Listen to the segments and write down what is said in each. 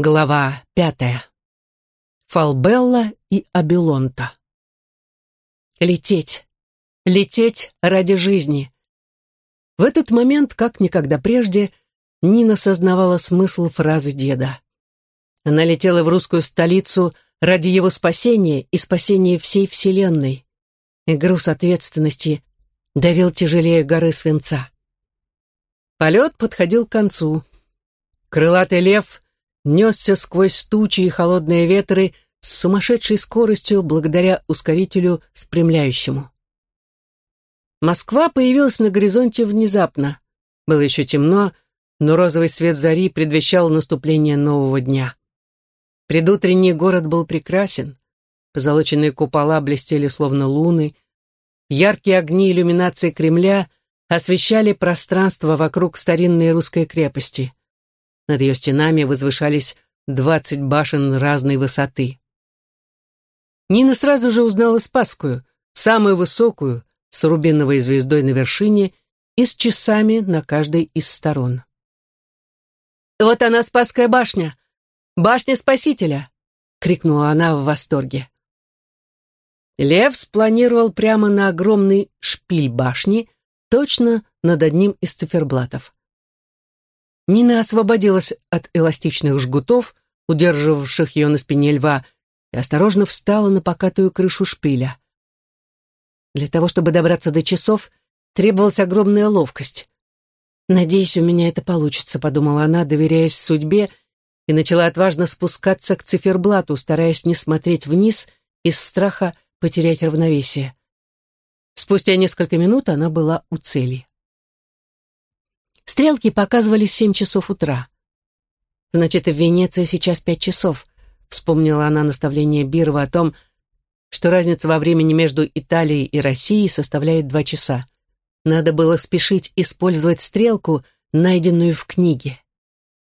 Глава пятая. Фалбелла и Абилонта. Лететь. Лететь ради жизни. В этот момент, как никогда прежде, Нина сознавала смысл фразы деда. Она летела в русскую столицу ради его спасения и спасения всей Вселенной. И груз ответственности давил тяжелее горы свинца. Полет подходил к концу. Крылатый лев — несся сквозь тучи и холодные ветры с сумасшедшей скоростью благодаря ускорителю спрямляющему. Москва появилась на горизонте внезапно. Было еще темно, но розовый свет зари предвещал наступление нового дня. Предутренний город был прекрасен. Позолоченные купола блестели словно луны. Яркие огни иллюминации Кремля освещали пространство вокруг старинной русской крепости. Над ее стенами возвышались двадцать башен разной высоты. Нина сразу же узнала Спасскую, самую высокую, с рубиновой звездой на вершине и с часами на каждой из сторон. «Вот она, Спасская башня! Башня Спасителя!» — крикнула она в восторге. Лев спланировал прямо на огромный шпиль башни, точно над одним из циферблатов. Нина освободилась от эластичных жгутов, удерживавших ее на спине льва, и осторожно встала на покатую крышу шпиля. Для того, чтобы добраться до часов, требовалась огромная ловкость. «Надеюсь, у меня это получится», — подумала она, доверяясь судьбе, и начала отважно спускаться к циферблату, стараясь не смотреть вниз из страха потерять равновесие. Спустя несколько минут она была у цели. Стрелки показывали семь часов утра. «Значит, в Венеции сейчас пять часов», — вспомнила она наставление Бирова о том, что разница во времени между Италией и Россией составляет два часа. Надо было спешить использовать стрелку, найденную в книге.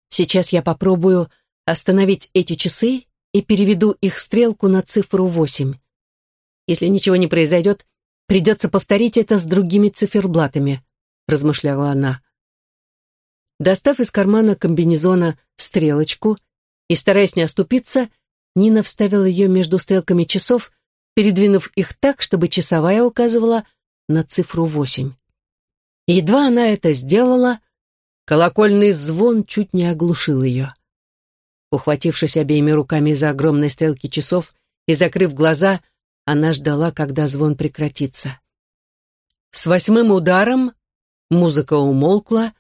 Сейчас я попробую остановить эти часы и переведу их стрелку на цифру восемь. Если ничего не произойдет, придется повторить это с другими циферблатами, размышляла она. Достав из кармана комбинезона стрелочку и, стараясь не оступиться, Нина вставила ее между стрелками часов, передвинув их так, чтобы часовая указывала на цифру восемь. Едва она это сделала, колокольный звон чуть не оглушил ее. Ухватившись обеими руками за огромные стрелки часов и закрыв глаза, она ждала, когда звон прекратится. С восьмым ударом музыка умолкла,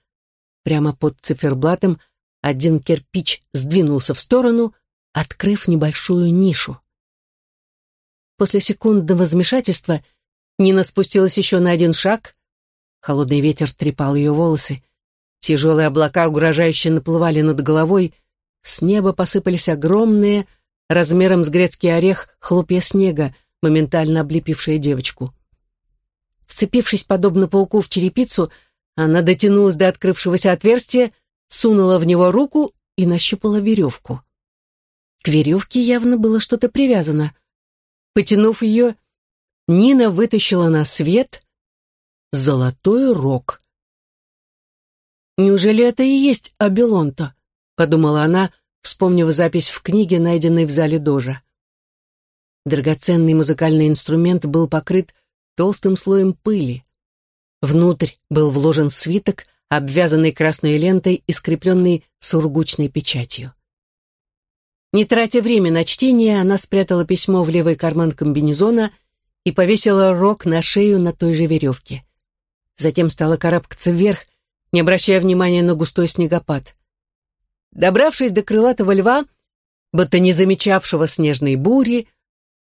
Прямо под циферблатом один кирпич сдвинулся в сторону, открыв небольшую нишу. После секундного замешательства Нина спустилась еще на один шаг. Холодный ветер трепал ее волосы. Тяжелые облака угрожающе наплывали над головой. С неба посыпались огромные, размером с грецкий орех, хлопья снега, моментально облепившие девочку. Вцепившись подобно пауку в черепицу, она дотянулась до открывшегося отверстия, сунула в него руку и нащупала веревку. К веревке явно было что-то привязано. Потянув ее, Нина вытащила на свет золотой рог. «Неужели это и есть Абелонта?» — подумала она, вспомнив запись в книге, найденной в зале Дожа. Драгоценный музыкальный инструмент был покрыт толстым слоем пыли. Внутрь был вложен свиток, обвязанный красной лентой и скрепленный сургучной печатью. Не тратя время на чтение, она спрятала письмо в левый карман комбинезона и повесила рог на шею на той же веревке. Затем стала карабкаться вверх, не обращая внимания на густой снегопад. Добравшись до крылатого льва, будто не замечавшего снежной бури,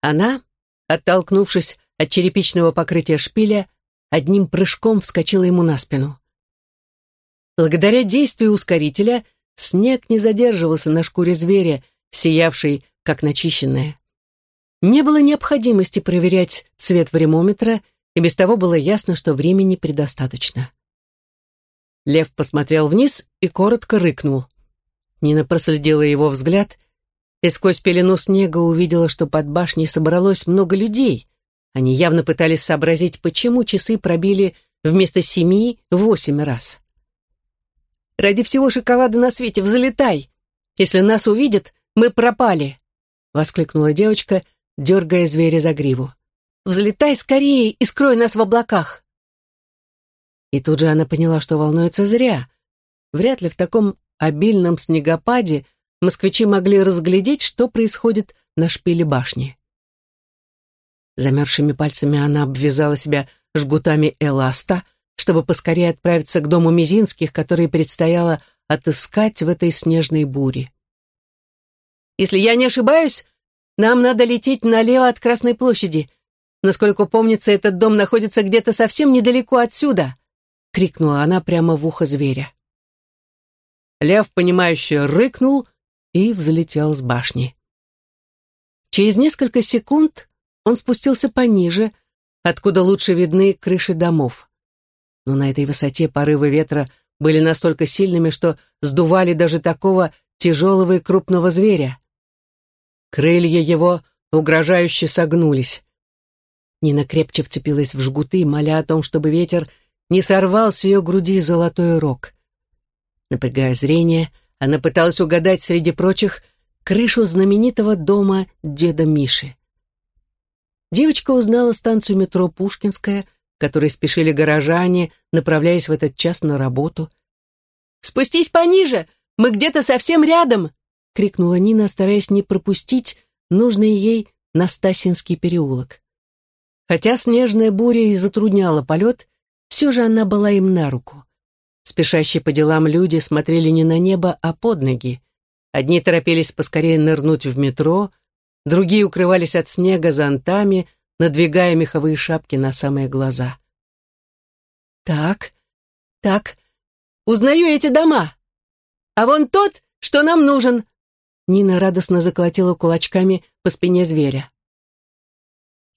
она, оттолкнувшись от черепичного покрытия шпиля, одним прыжком вскочила ему на спину. Благодаря действию ускорителя снег не задерживался на шкуре зверя, сиявшей, как начищенная. Не было необходимости проверять цвет времометра, и без того было ясно, что времени предостаточно. Лев посмотрел вниз и коротко рыкнул. Нина проследила его взгляд и сквозь пелену снега увидела, что под башней собралось много людей. Они явно пытались сообразить, почему часы пробили вместо семи восемь раз. «Ради всего шоколада на свете взлетай!» Если нас увидят, мы пропали!» — воскликнула девочка, дергая зверя за гриву. «Взлетай скорее и скрой нас в облаках!» И тут же она поняла, что волнуется зря. Вряд ли в таком обильном снегопаде москвичи могли разглядеть, что происходит на шпиле башни. Замерзшими пальцами она обвязала себя жгутами эласта, чтобы поскорее отправиться к дому Мизинских, который предстояло отыскать в этой снежной буре. «Если я не ошибаюсь, нам надо лететь налево от Красной площади. Насколько помнится, этот дом находится где-то совсем недалеко отсюда», — крикнула она прямо в ухо зверя. Лев, понимающе рыкнул и взлетел с башни. Через несколько секунд он спустился пониже, откуда лучше видны крыши домов. Но на этой высоте порывы ветра были настолько сильными, что сдували даже такого тяжелого и крупного зверя. Крылья его угрожающе согнулись. Нина крепче вцепилась в жгуты, моля о том, чтобы ветер не сорвал с ее груди золотой рог. Напрягая зрение, она пыталась угадать среди прочих крышу знаменитого дома деда Миши. Девочка узнала станцию метро «Пушкинская», к которой спешили горожане, направляясь в этот час на работу. «Спустись пониже! Мы где-то совсем рядом!» — крикнула Нина, стараясь не пропустить нужный ей Настасинский переулок. Хотя снежная буря и затрудняла полет, все же она была им на руку. Спешащие по делам люди смотрели не на небо, а под ноги. Одни торопились поскорее нырнуть в метро, другие укрывались от снега зонтами, надвигая меховые шапки на самые глаза. «Так, так, узнаю эти дома. А вон тот, что нам нужен!» Нина радостно заколотила кулачками по спине зверя.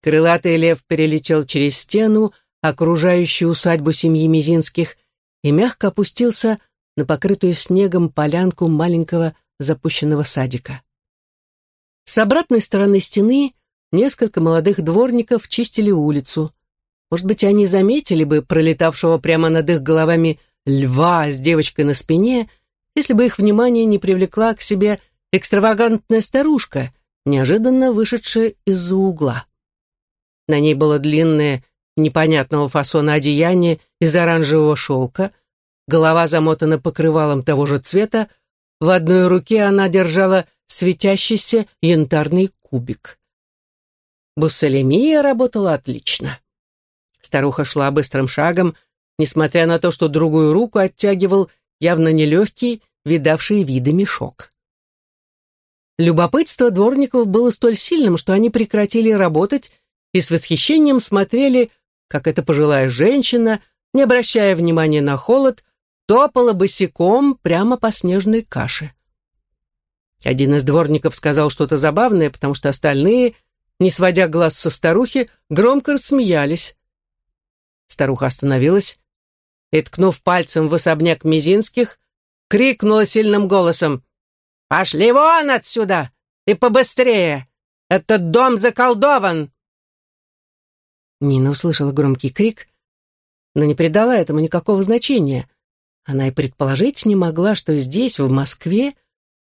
Крылатый лев перелетел через стену, окружающую усадьбу семьи Мизинских, и мягко опустился на покрытую снегом полянку маленького запущенного садика. С обратной стороны стены несколько молодых дворников чистили улицу. Может быть, они заметили бы пролетавшего прямо над их головами льва с девочкой на спине, если бы их внимание не привлекла к себе экстравагантная старушка, неожиданно вышедшая из-за угла. На ней было длинное, непонятного фасона одеяние из оранжевого шелка, голова замотана покрывалом того же цвета, в одной руке она держала светящийся янтарный кубик. Буссалемия работала отлично. Старуха шла быстрым шагом, несмотря на то, что другую руку оттягивал явно нелегкий, видавший виды мешок. Любопытство дворников было столь сильным, что они прекратили работать и с восхищением смотрели, как эта пожилая женщина, не обращая внимания на холод, топала босиком прямо по снежной каше. Один из дворников сказал что-то забавное, потому что остальные, не сводя глаз со старухи, громко рассмеялись. Старуха остановилась и, ткнув пальцем в особняк Мизинских, крикнула сильным голосом «Пошли вон отсюда! И побыстрее! Этот дом заколдован!» Нина услышала громкий крик, но не придала этому никакого значения. Она и предположить не могла, что здесь, в Москве,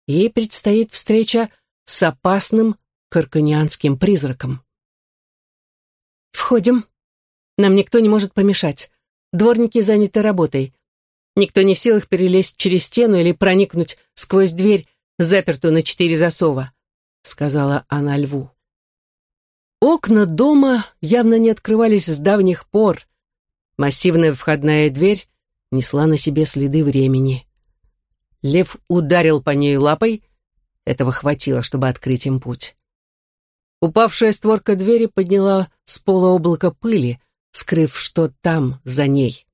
ей предстоит встреча с опасным карканианским призраком. «Входим. Нам никто не может помешать. Дворники заняты работой. Никто не в силах перелезть через стену или проникнуть сквозь дверь, запертую на четыре засова», — сказала она льву. Окна дома явно не открывались с давних пор. Массивная входная дверь несла на себе следы времени. Лев ударил по ней лапой. Этого хватило, чтобы открыть им путь. Упавшая створка двери подняла с пола облако пыли, скрыв, что там, за ней.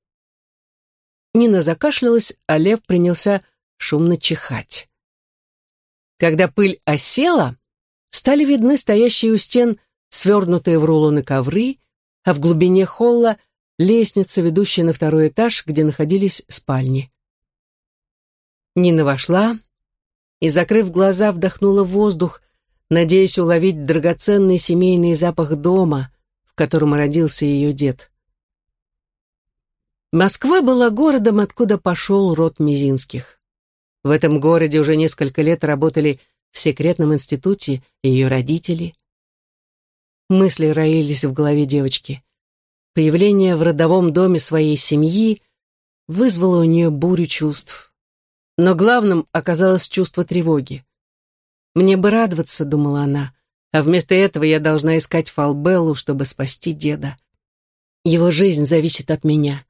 Нина закашлялась, а лев принялся шумно чихать. Когда пыль осела, стали видны стоящие у стен свернутые в рулоны ковры, а в глубине холла лестница, ведущая на второй этаж, где находились спальни. Нина вошла и, закрыв глаза, вдохнула воздух, надеясь уловить драгоценный семейный запах дома, в котором родился ее дед. Москва была городом, откуда пошел род Мизинских. В этом городе уже несколько лет работали в секретном институте ее родители. Мысли роились в голове девочки. Появление в родовом доме своей семьи вызвало у нее бурю чувств. Но главным оказалось чувство тревоги. «Мне бы радоваться», — думала она, «а вместо этого я должна искать Фалбеллу, чтобы спасти деда. Его жизнь зависит от меня,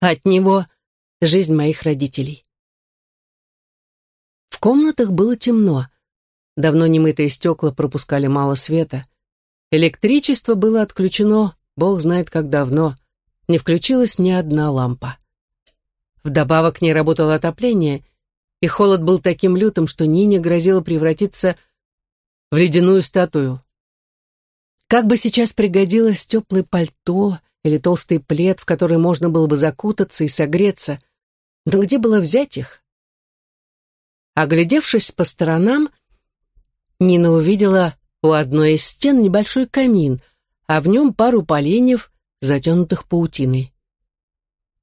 а от него — жизнь моих родителей». В комнатах было темно. Давно немытые стекла пропускали мало света. Электричество было отключено, бог знает как давно. Не включилась ни одна лампа. Вдобавок не работало отопление, и холод был таким лютым, что Нине грозило превратиться в ледяную статую. Как бы сейчас пригодилось теплое пальто или толстый плед, в который можно было бы закутаться и согреться, но где было взять их? Оглядевшись по сторонам, Нина увидела у одной из стен небольшой камин, а в нем пару поленьев, затянутых паутиной.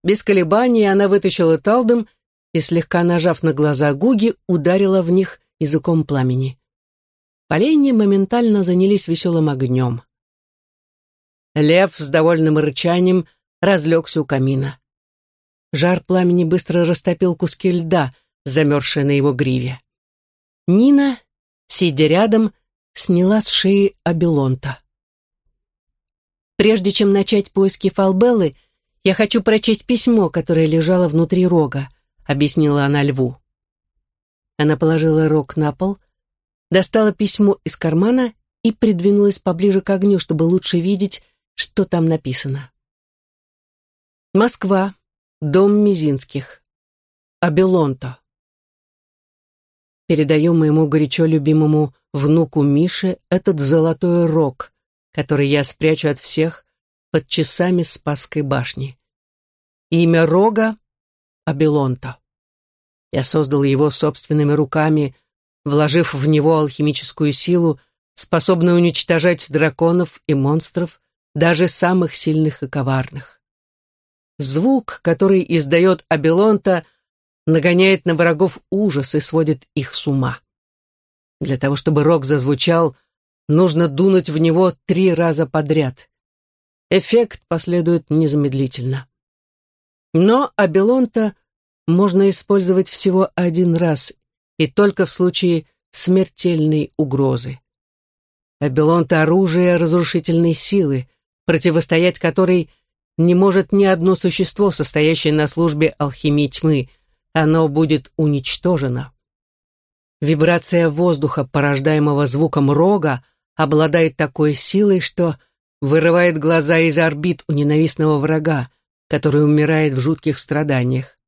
Без колебаний она вытащила талдом и, слегка нажав на глаза Гуги, ударила в них языком пламени. Поленья моментально занялись веселым огнем. Лев с довольным рычанием разлегся у камина. Жар пламени быстро растопил куски льда, замерзшие на его гриве. Нина, сидя рядом, сняла с шеи Абелонта. Прежде чем начать поиски Фалбеллы, «Я хочу прочесть письмо, которое лежало внутри рога», — объяснила она льву. Она положила рог на пол, достала письмо из кармана и придвинулась поближе к огню, чтобы лучше видеть, что там написано. Москва. Дом Мизинских. Абелонто. Передаю моему горячо любимому внуку Мише этот золотой рог, который я спрячу от всех, под часами Спасской башни. Имя Рога — Абелонта. Я создал его собственными руками, вложив в него алхимическую силу, способную уничтожать драконов и монстров, даже самых сильных и коварных. Звук, который издает Абелонта, нагоняет на врагов ужас и сводит их с ума. Для того, чтобы рог зазвучал, нужно дунуть в него три раза подряд. Эффект последует незамедлительно. Но абелонта можно использовать всего один раз и только в случае смертельной угрозы. Абелонта — оружие разрушительной силы, противостоять которой не может ни одно существо, состоящее на службе алхимии тьмы. Оно будет уничтожено. Вибрация воздуха, порождаемого звуком рога, обладает такой силой, что вырывает глаза из орбит у ненавистного врага, который умирает в жутких страданиях.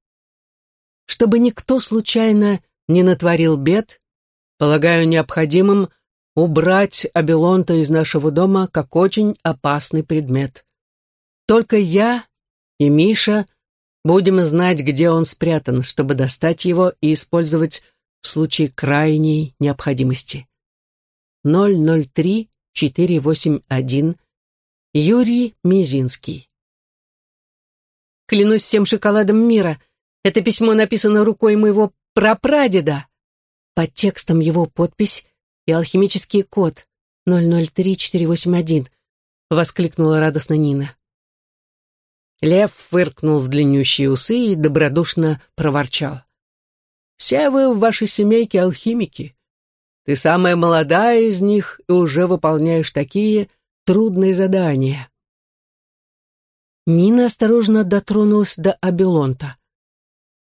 Чтобы никто случайно не натворил бед, полагаю необходимым убрать Абелонта из нашего дома как очень опасный предмет. Только я и Миша будем знать, где он спрятан, чтобы достать его и использовать в случае крайней необходимости. 003 481 Юрий Мизинский. Клянусь всем шоколадом мира, это письмо написано рукой моего прапрадеда. Под текстом его подпись и алхимический код 003481, воскликнула радостно Нина. Лев фыркнул в длиннющие усы и добродушно проворчал. «Все вы в вашей семейке алхимики. Ты самая молодая из них и уже выполняешь такие трудные задания. Нина осторожно дотронулась до Абелонта.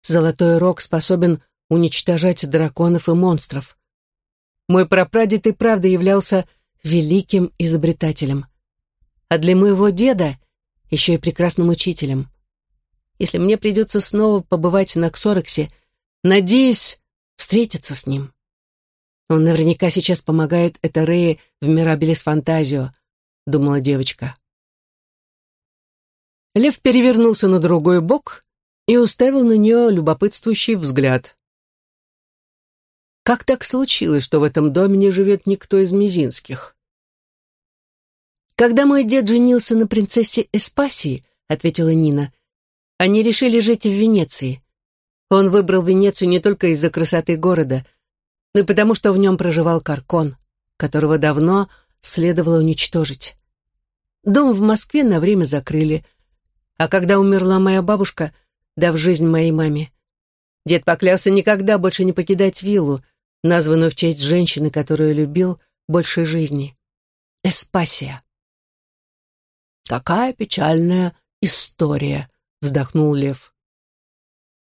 Золотой рог способен уничтожать драконов и монстров. Мой прапрадед и правда являлся великим изобретателем. А для моего деда еще и прекрасным учителем. Если мне придется снова побывать на Ксорексе, надеюсь встретиться с ним. Он наверняка сейчас помогает Этерее в Мирабелис Фантазио, — думала девочка. Лев перевернулся на другой бок и уставил на нее любопытствующий взгляд. «Как так случилось, что в этом доме не живет никто из Мизинских?» «Когда мой дед женился на принцессе Эспасии», — ответила Нина, — «они решили жить в Венеции. Он выбрал Венецию не только из-за красоты города, но и потому, что в нем проживал Каркон, которого давно следовало уничтожить. Дом в Москве на время закрыли, а когда умерла моя бабушка, дав жизнь моей маме, дед поклялся никогда больше не покидать виллу, названную в честь женщины, которую любил больше жизни. Эспасия. «Какая печальная история», — вздохнул Лев.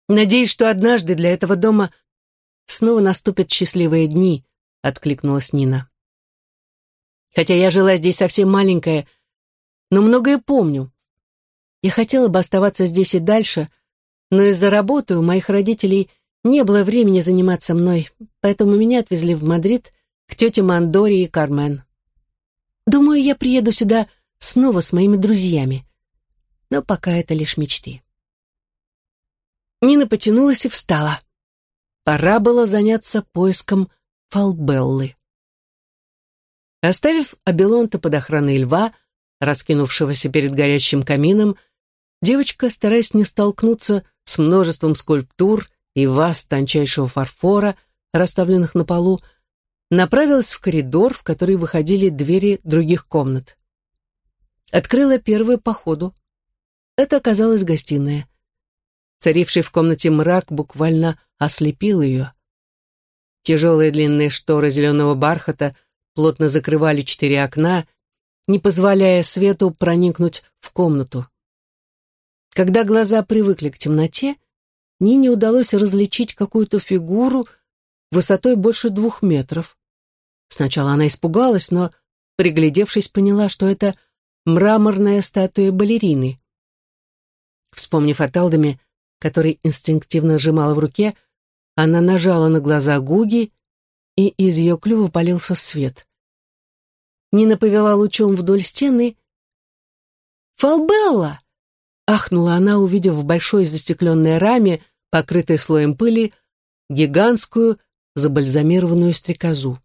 «Надеюсь, что однажды для этого дома снова наступят счастливые дни», — откликнулась Нина. «Хотя я жила здесь совсем маленькая, но многое помню. Я хотела бы оставаться здесь и дальше, но из-за работы у моих родителей не было времени заниматься мной, поэтому меня отвезли в Мадрид к тете Мандоре и Кармен. Думаю, я приеду сюда снова с моими друзьями, но пока это лишь мечты». Нина потянулась и встала. Пора было заняться поиском Фалбеллы. Оставив Абелонта под охраной льва, раскинувшегося перед горящим камином, девочка, стараясь не столкнуться с множеством скульптур и ваз тончайшего фарфора, расставленных на полу, направилась в коридор, в который выходили двери других комнат. Открыла первую по ходу. Это оказалась гостиная. Царивший в комнате мрак буквально ослепил ее. Тяжелые длинные шторы зеленого бархата плотно закрывали четыре окна, не позволяя свету проникнуть в комнату. Когда глаза привыкли к темноте, Нине удалось различить какую-то фигуру высотой больше двух метров. Сначала она испугалась, но, приглядевшись, поняла, что это мраморная статуя балерины. Вспомнив о Талдоме, который инстинктивно сжимала в руке, она нажала на глаза Гуги, и из ее клюва полился свет. Нина повела лучом вдоль стены. «Фалбелла!» — ахнула она, увидев в большой застекленной раме, покрытой слоем пыли, гигантскую забальзамированную стрекозу.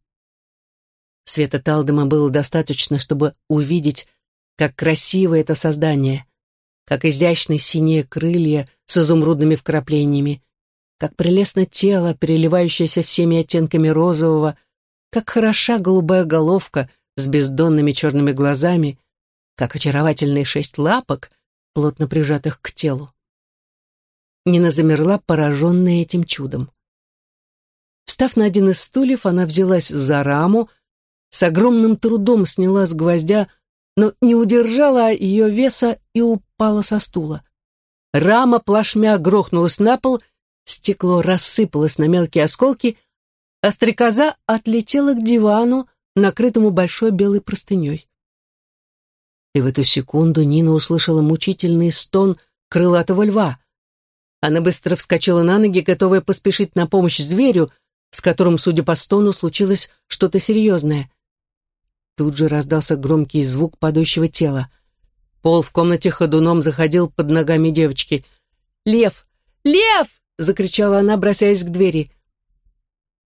Света Талдема было достаточно, чтобы увидеть, как красиво это создание, как изящны синие крылья с изумрудными вкраплениями, как прелестно тело, переливающееся всеми оттенками розового, как хороша голубая головка с бездонными черными глазами, как очаровательные шесть лапок, плотно прижатых к телу. Нина замерла, пораженная этим чудом. Встав на один из стульев, она взялась за раму, с огромным трудом сняла с гвоздя но не удержала ее веса и упала со стула. Рама плашмя грохнулась на пол, стекло рассыпалось на мелкие осколки, а стрекоза отлетела к дивану, накрытому большой белой простыней. И в эту секунду Нина услышала мучительный стон крылатого льва. Она быстро вскочила на ноги, готовая поспешить на помощь зверю, с которым, судя по стону, случилось что-то серьезное. Тут же раздался громкий звук падающего тела. Пол в комнате ходуном заходил под ногами девочки. «Лев! Лев!» — закричала она, бросаясь к двери.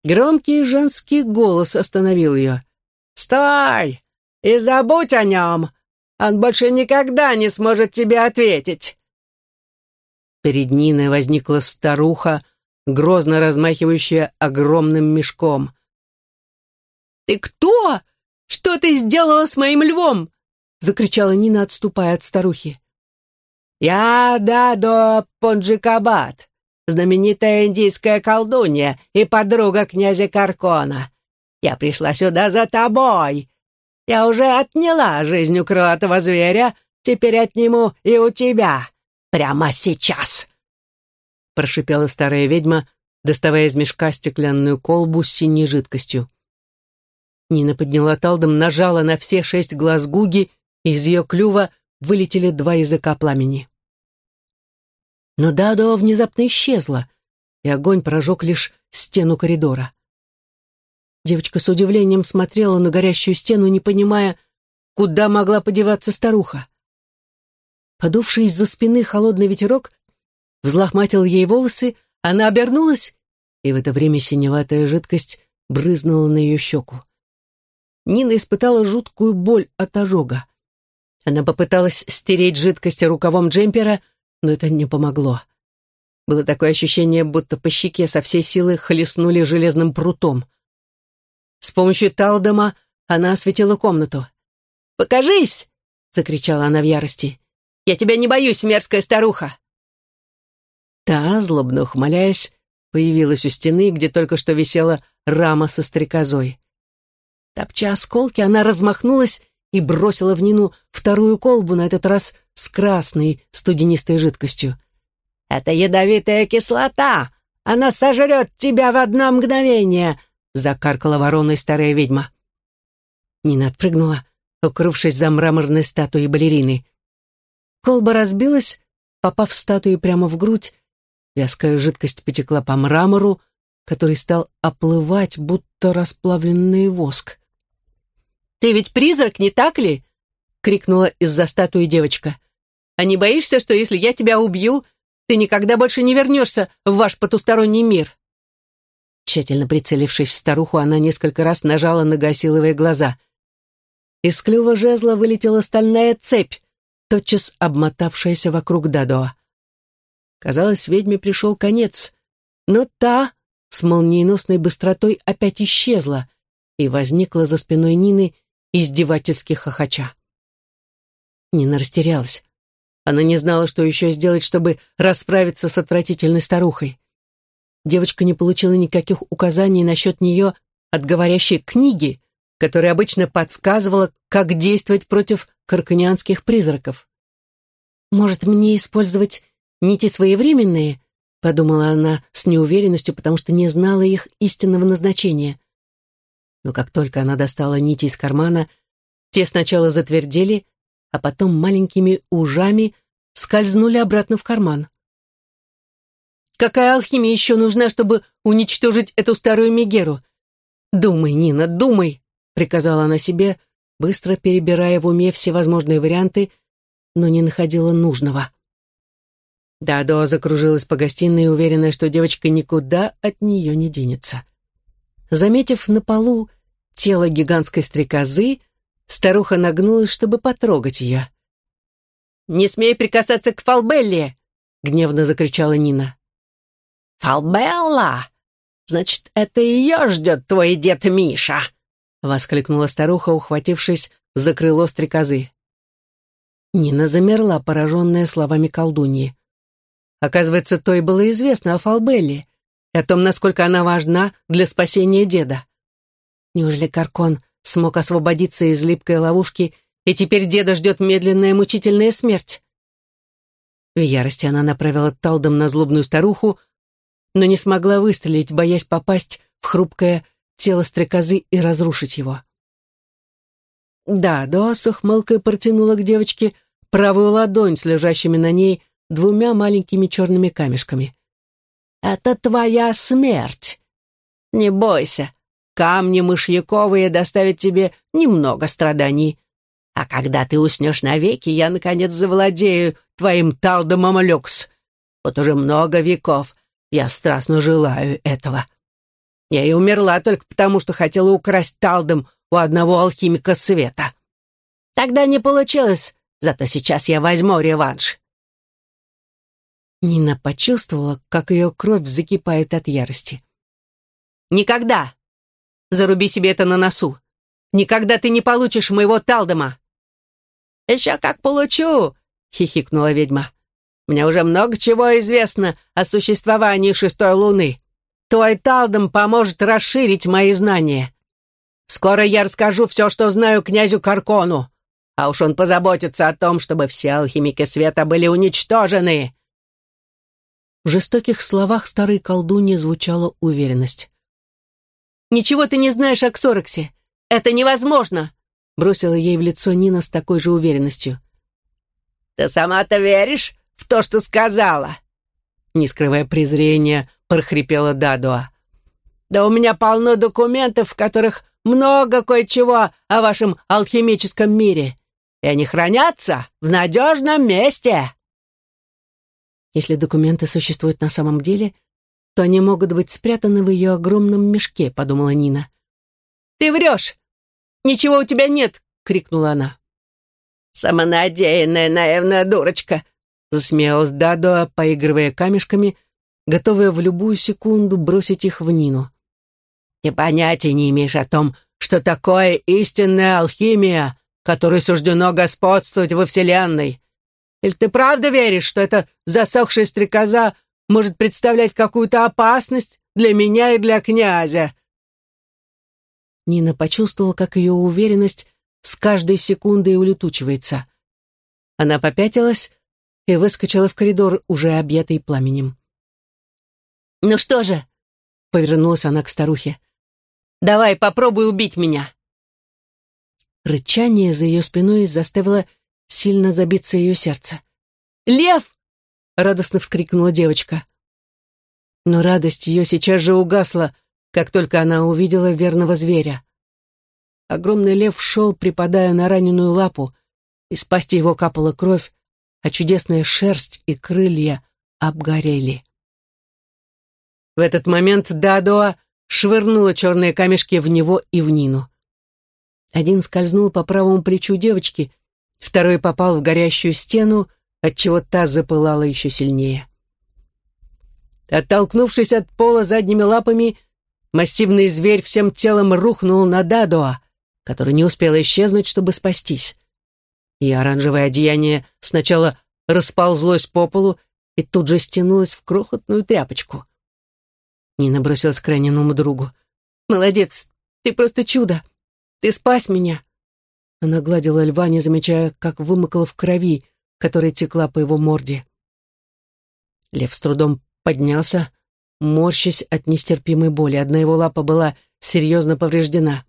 Громкий женский голос остановил ее. «Стой! И забудь о нем! Он больше никогда не сможет тебе ответить!» Перед Ниной возникла старуха, грозно размахивающая огромным мешком. «Ты кто?» Что ты сделала с моим львом?» — закричала Нина, отступая от старухи. «Я Дадо Понджикабат, знаменитая индийская колдунья и подруга князя Каркона. Я пришла сюда за тобой. Я уже отняла жизнь у крылатого зверя, теперь отниму и у тебя. Прямо сейчас!» Прошипела старая ведьма, доставая из мешка стеклянную колбу с синей жидкостью. Нина подняла талдом, нажала на все шесть глаз Гуги, и из ее клюва вылетели два языка пламени. Но Дадо внезапно исчезла, и огонь прожег лишь стену коридора. Девочка с удивлением смотрела на горящую стену, не понимая, куда могла подеваться старуха. Подувший из-за спины холодный ветерок взлохматил ей волосы, она обернулась, и в это время синеватая жидкость брызнула на ее щеку. Нина испытала жуткую боль от ожога. Она попыталась стереть жидкость рукавом джемпера, но это не помогло. Было такое ощущение, будто по щеке со всей силы хлестнули железным прутом. С помощью Талдома она осветила комнату. «Покажись!» — закричала она в ярости. «Я тебя не боюсь, мерзкая старуха!» Та, злобно ухмыляясь, появилась у стены, где только что висела рама со стрекозой. Топча осколки, она размахнулась и бросила в Нину вторую колбу, на этот раз с красной студенистой жидкостью. «Это ядовитая кислота! Она сожрет тебя в одно мгновение!» — закаркала вороной старая ведьма. Нина отпрыгнула, укрывшись за мраморной статуей балерины. Колба разбилась, попав статуе прямо в грудь, вязкая жидкость потекла по мрамору, который стал оплывать, будто расплавленный воск. «Ты ведь призрак, не так ли?» — крикнула из-за статуи девочка. «А не боишься, что если я тебя убью, ты никогда больше не вернешься в ваш потусторонний мир?» Тщательно прицелившись в старуху, она несколько раз нажала на гасиловые глаза. Из клюва жезла вылетела стальная цепь, тотчас обмотавшаяся вокруг Дадоа. Казалось, ведьме пришел конец, но та с молниеносной быстротой опять исчезла и возникла за спиной Нины издевательски хохоча. Нина растерялась. Она не знала, что еще сделать, чтобы расправиться с отвратительной старухой. Девочка не получила никаких указаний насчет нее от говорящей книги, которая обычно подсказывала, как действовать против карканианских призраков. «Может, мне использовать нити своевременные?» — подумала она с неуверенностью, потому что не знала их истинного назначения. Но как только она достала нити из кармана, те сначала затвердели, а потом маленькими ужами скользнули обратно в карман. «Какая алхимия еще нужна, чтобы уничтожить эту старую Мегеру? Думай, Нина, думай!» приказала она себе, быстро перебирая в уме всевозможные варианты, но не находила нужного. Дадо закружилась по гостиной, уверенная, что девочка никуда от нее не денется. Заметив на полу тело гигантской стрекозы, старуха нагнулась, чтобы потрогать ее. «Не смей прикасаться к Фалбелле!» — гневно закричала Нина. «Фалбелла? Значит, это ее ждет твой дед Миша!» воскликнула старуха, ухватившись за крыло стрекозы. Нина замерла, пораженная словами колдуньи. Оказывается, то и было известно о Фалбелле и о том, насколько она важна для спасения деда. Неужели Каркон смог освободиться из липкой ловушки, и теперь деда ждет медленная мучительная смерть? В ярости она направила талдом на злобную старуху, но не смогла выстрелить, боясь попасть в хрупкое тело стрекозы и разрушить его. Да, Доа с ухмылкой протянула к девочке правую ладонь с лежащими на ней двумя маленькими черными камешками. «Это твоя смерть. Не бойся, камни мышьяковые доставят тебе немного страданий. А когда ты уснешь навеки, я, наконец, завладею твоим талдомом люкс. Вот уже много веков я страстно желаю этого. Я и умерла только потому, что хотела украсть талдом у одного алхимика света. Тогда не получилось, зато сейчас я возьму реванш. Нина почувствовала, как ее кровь закипает от ярости. «Никогда! Заруби себе это на носу! Никогда ты не получишь моего талдома!» «Еще как получу!» — хихикнула ведьма. «Мне уже много чего известно о существовании шестой луны. Твой талдом поможет расширить мои знания. Скоро я расскажу все, что знаю князю Каркону, а уж он позаботится о том, чтобы все алхимики света были уничтожены». В жестоких словах старой колдуньи звучала уверенность. «Ничего ты не знаешь о Ксороксе. Это невозможно!» бросила ей в лицо Нина с такой же уверенностью. «Ты сама-то веришь в то, что сказала?» Не скрывая презрения, прохрипела Дадуа. «Да у меня полно документов, в которых много кое-чего о вашем алхимическом мире, и они хранятся в надежном месте». Если документы существуют на самом деле, то они могут быть спрятаны в ее огромном мешке, подумала Нина. «Ты врешь! Ничего у тебя нет!» — крикнула она. «Самонадеянная наивная дурочка!» — засмеялась Дадо, поигрывая камешками, готовая в любую секунду бросить их в Нину. «Ты понятия не имеешь о том, что такое истинная алхимия, которой суждено господствовать во Вселенной. Или ты правда веришь, что эта засохшая стрекоза может представлять какую-то опасность для меня и для князя?» Нина почувствовала, как ее уверенность с каждой секундой улетучивается. Она попятилась и выскочила в коридор, уже объятый пламенем. «Ну что же?» — повернулась она к старухе. «Давай, попробуй убить меня!» Рычание за ее спиной заставило сильно забиться ее сердце. «Лев!» — радостно вскрикнула девочка. Но радость ее сейчас же угасла, как только она увидела верного зверя. Огромный лев шел, припадая на раненую лапу, из пасти его капала кровь, а чудесная шерсть и крылья обгорели. В этот момент Дадоа швырнула черные камешки в него и в Нину. Один скользнул по правому плечу девочки, второй попал в горящую стену, отчего та запылала еще сильнее. Оттолкнувшись от пола задними лапами, Массивный зверь всем телом рухнул на Дадоа, который не успел исчезнуть, чтобы спастись. И оранжевое одеяние сначала расползлось по полу и тут же стянулось в крохотную тряпочку. Нина бросилась к раненому другу. «Молодец, ты просто чудо! Ты спас меня!» Она гладила льва, не замечая, как вымокла в крови, которая текла по его морде. Лев с трудом поднялся, морщась от нестерпимой боли. Одна его лапа была серьезно повреждена.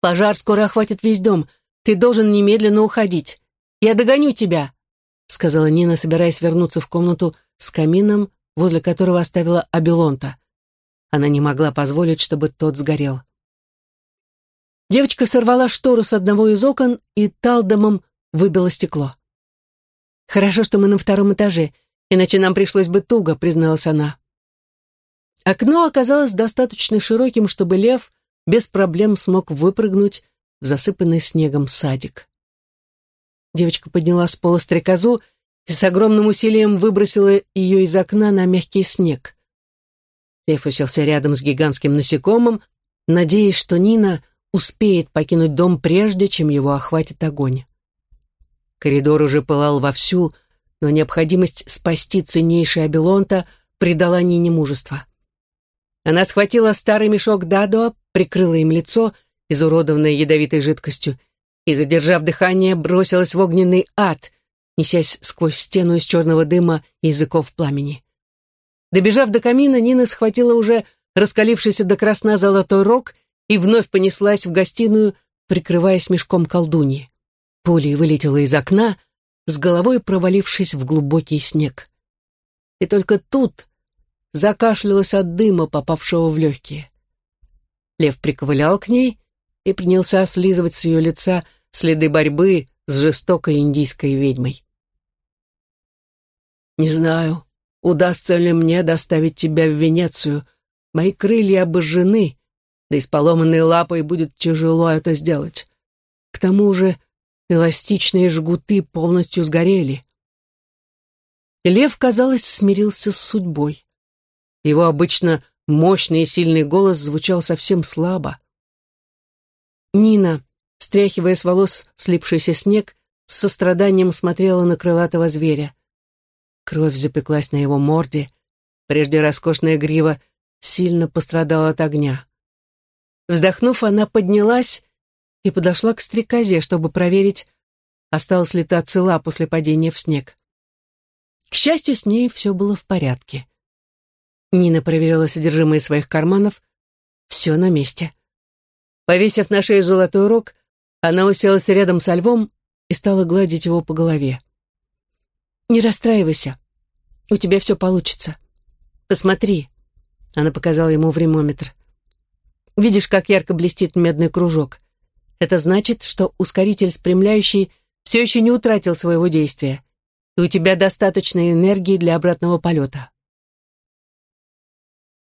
«Пожар скоро охватит весь дом. Ты должен немедленно уходить. Я догоню тебя», — сказала Нина, собираясь вернуться в комнату с камином, возле которого оставила Абилонта. Она не могла позволить, чтобы тот сгорел. Девочка сорвала штору с одного из окон и талдомом выбила стекло. «Хорошо, что мы на втором этаже иначе нам пришлось бы туго», — призналась она. Окно оказалось достаточно широким, чтобы лев без проблем смог выпрыгнуть в засыпанный снегом садик. Девочка подняла с пола стрекозу и с огромным усилием выбросила ее из окна на мягкий снег. Лев уселся рядом с гигантским насекомым, надеясь, что Нина успеет покинуть дом прежде, чем его охватит огонь. Коридор уже пылал вовсю, но необходимость спасти ценнейший Абилонта придала Нине мужество. Она схватила старый мешок Дадоа, прикрыла им лицо, изуродованное ядовитой жидкостью, и, задержав дыхание, бросилась в огненный ад, несясь сквозь стену из черного дыма и языков пламени. Добежав до камина, Нина схватила уже раскалившийся до красна золотой рог и вновь понеслась в гостиную, прикрываясь мешком колдуньи. Пулей вылетела из окна, с головой провалившись в глубокий снег. И только тут закашлялась от дыма, попавшего в легкие. Лев приковылял к ней и принялся слизывать с ее лица следы борьбы с жестокой индийской ведьмой. «Не знаю, удастся ли мне доставить тебя в Венецию. Мои крылья обожжены, да и с поломанной лапой будет тяжело это сделать. К тому же эластичные жгуты полностью сгорели. Лев, казалось, смирился с судьбой. Его обычно мощный и сильный голос звучал совсем слабо. Нина, стряхивая с волос слипшийся снег, с состраданием смотрела на крылатого зверя. Кровь запеклась на его морде, прежде роскошная грива сильно пострадала от огня. Вздохнув, она поднялась и подошла к стрекозе, чтобы проверить, осталась ли та цела после падения в снег. К счастью, с ней все было в порядке. Нина проверила содержимое своих карманов. Все на месте. Повесив на шею золотой рог, она уселась рядом со львом и стала гладить его по голове. «Не расстраивайся. У тебя все получится. Посмотри». Она показала ему времометр. «Видишь, как ярко блестит медный кружок? Это значит, что ускоритель спрямляющий все еще не утратил своего действия, и у тебя достаточно энергии для обратного полета.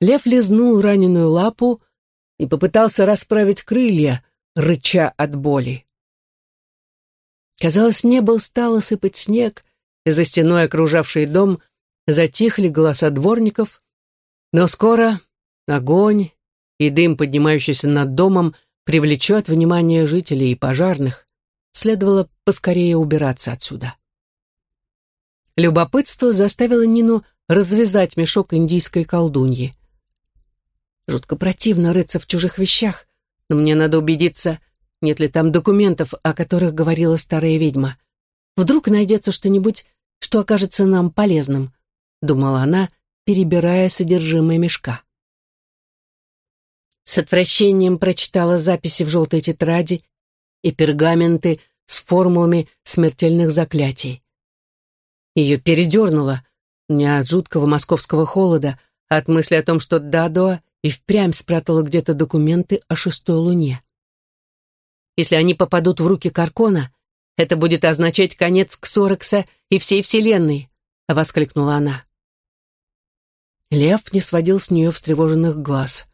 Лев лизнул раненую лапу и попытался расправить крылья, рыча от боли. Казалось, небо устало сыпать снег, и за стеной, окружавший дом, Затихли голоса дворников, но скоро огонь и дым, поднимающийся над домом, привлечет внимание жителей и пожарных. Следовало поскорее убираться отсюда. Любопытство заставило Нину развязать мешок индийской колдуньи. Жутко противно рыться в чужих вещах, но мне надо убедиться, нет ли там документов, о которых говорила старая ведьма. Вдруг найдется что-нибудь, что окажется нам полезным, думала она, перебирая содержимое мешка. С отвращением прочитала записи в желтой тетради и пергаменты с формулами смертельных заклятий. Ее передернуло, не от жуткого московского холода, а от мысли о том, что Дадоа и впрямь спрятала где-то документы о шестой луне. Если они попадут в руки Каркона, это будет означать конец Ксорекса и всей Вселенной, — воскликнула она. Лев не сводил с нее встревоженных глаз.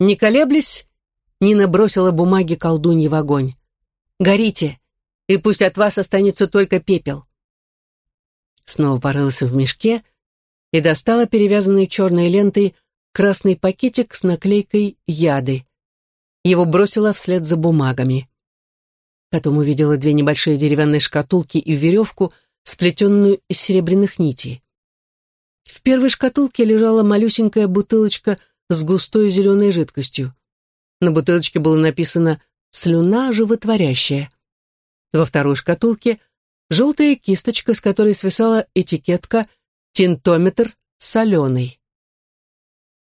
Не колеблясь, Нина бросила бумаги колдуньи в огонь. «Горите, и пусть от вас останется только пепел». Снова порылась в мешке и достала перевязанный черной лентой красный пакетик с наклейкой «Яды». Его бросила вслед за бумагами. Потом увидела две небольшие деревянные шкатулки и веревку, сплетенную из серебряных нитей. В первой шкатулке лежала малюсенькая бутылочка с густой зеленой жидкостью. На бутылочке было написано «Слюна животворящая». Во второй шкатулке желтая кисточка, с которой свисала этикетка «Тинтометр соленый».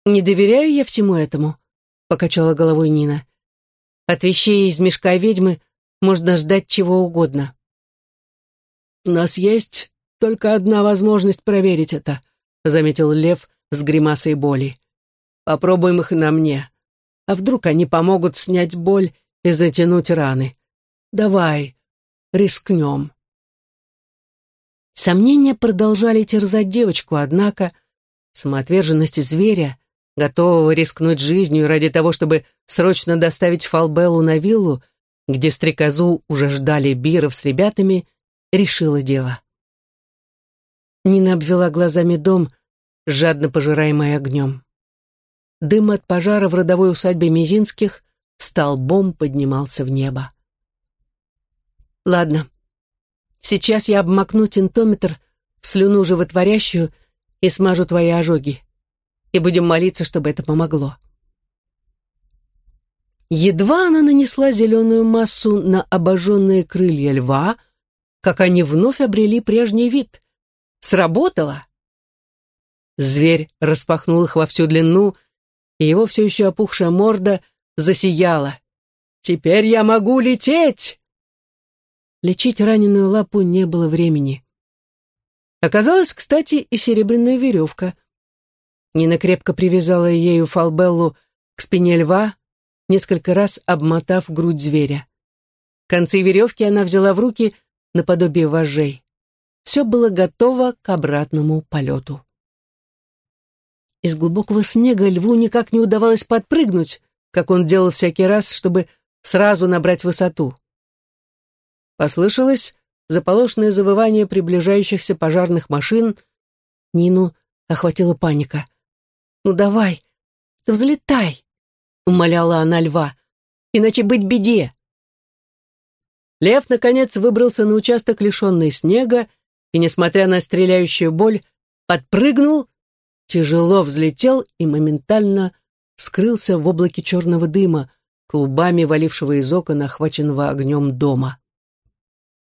«Не доверяю я всему этому», — покачала головой Нина. «От вещей из мешка ведьмы можно ждать чего угодно». «У нас есть только одна возможность проверить это», — заметил Лев с гримасой боли. Попробуем их на мне. А вдруг они помогут снять боль и затянуть раны? Давай, рискнем. Сомнения продолжали терзать девочку, однако самоотверженность зверя, готового рискнуть жизнью ради того, чтобы срочно доставить Фалбеллу на виллу, где стрекозу уже ждали Биров с ребятами, решила дело. Нина обвела глазами дом, жадно пожираемый огнем. Дым от пожара в родовой усадьбе Мизинских столбом поднимался в небо. Ладно, сейчас я обмакну тентометр в слюну животворящую и смажу твои ожоги. И будем молиться, чтобы это помогло. Едва она нанесла зеленую массу на обожженные крылья льва, как они вновь обрели прежний вид. Сработало! Зверь распахнул их во всю длину, и его все еще опухшая морда засияла. «Теперь я могу лететь!» Лечить раненую лапу не было времени. Оказалась, кстати, и серебряная веревка. Нина крепко привязала ею фалбеллу к спине льва, несколько раз обмотав грудь зверя. Концы веревки она взяла в руки наподобие вожжей. Все было готово к обратному полету. Из глубокого снега льву никак не удавалось подпрыгнуть, как он делал всякий раз, чтобы сразу набрать высоту. Послышалось заполошное завывание приближающихся пожарных машин. Нину охватила паника. «Ну давай, взлетай!» — умоляла она льва. «Иначе быть беде!» Лев, наконец, выбрался на участок, лишенный снега, и, несмотря на стреляющую боль, подпрыгнул тяжело взлетел и моментально скрылся в облаке черного дыма, клубами валившего из окон, охваченного огнем дома.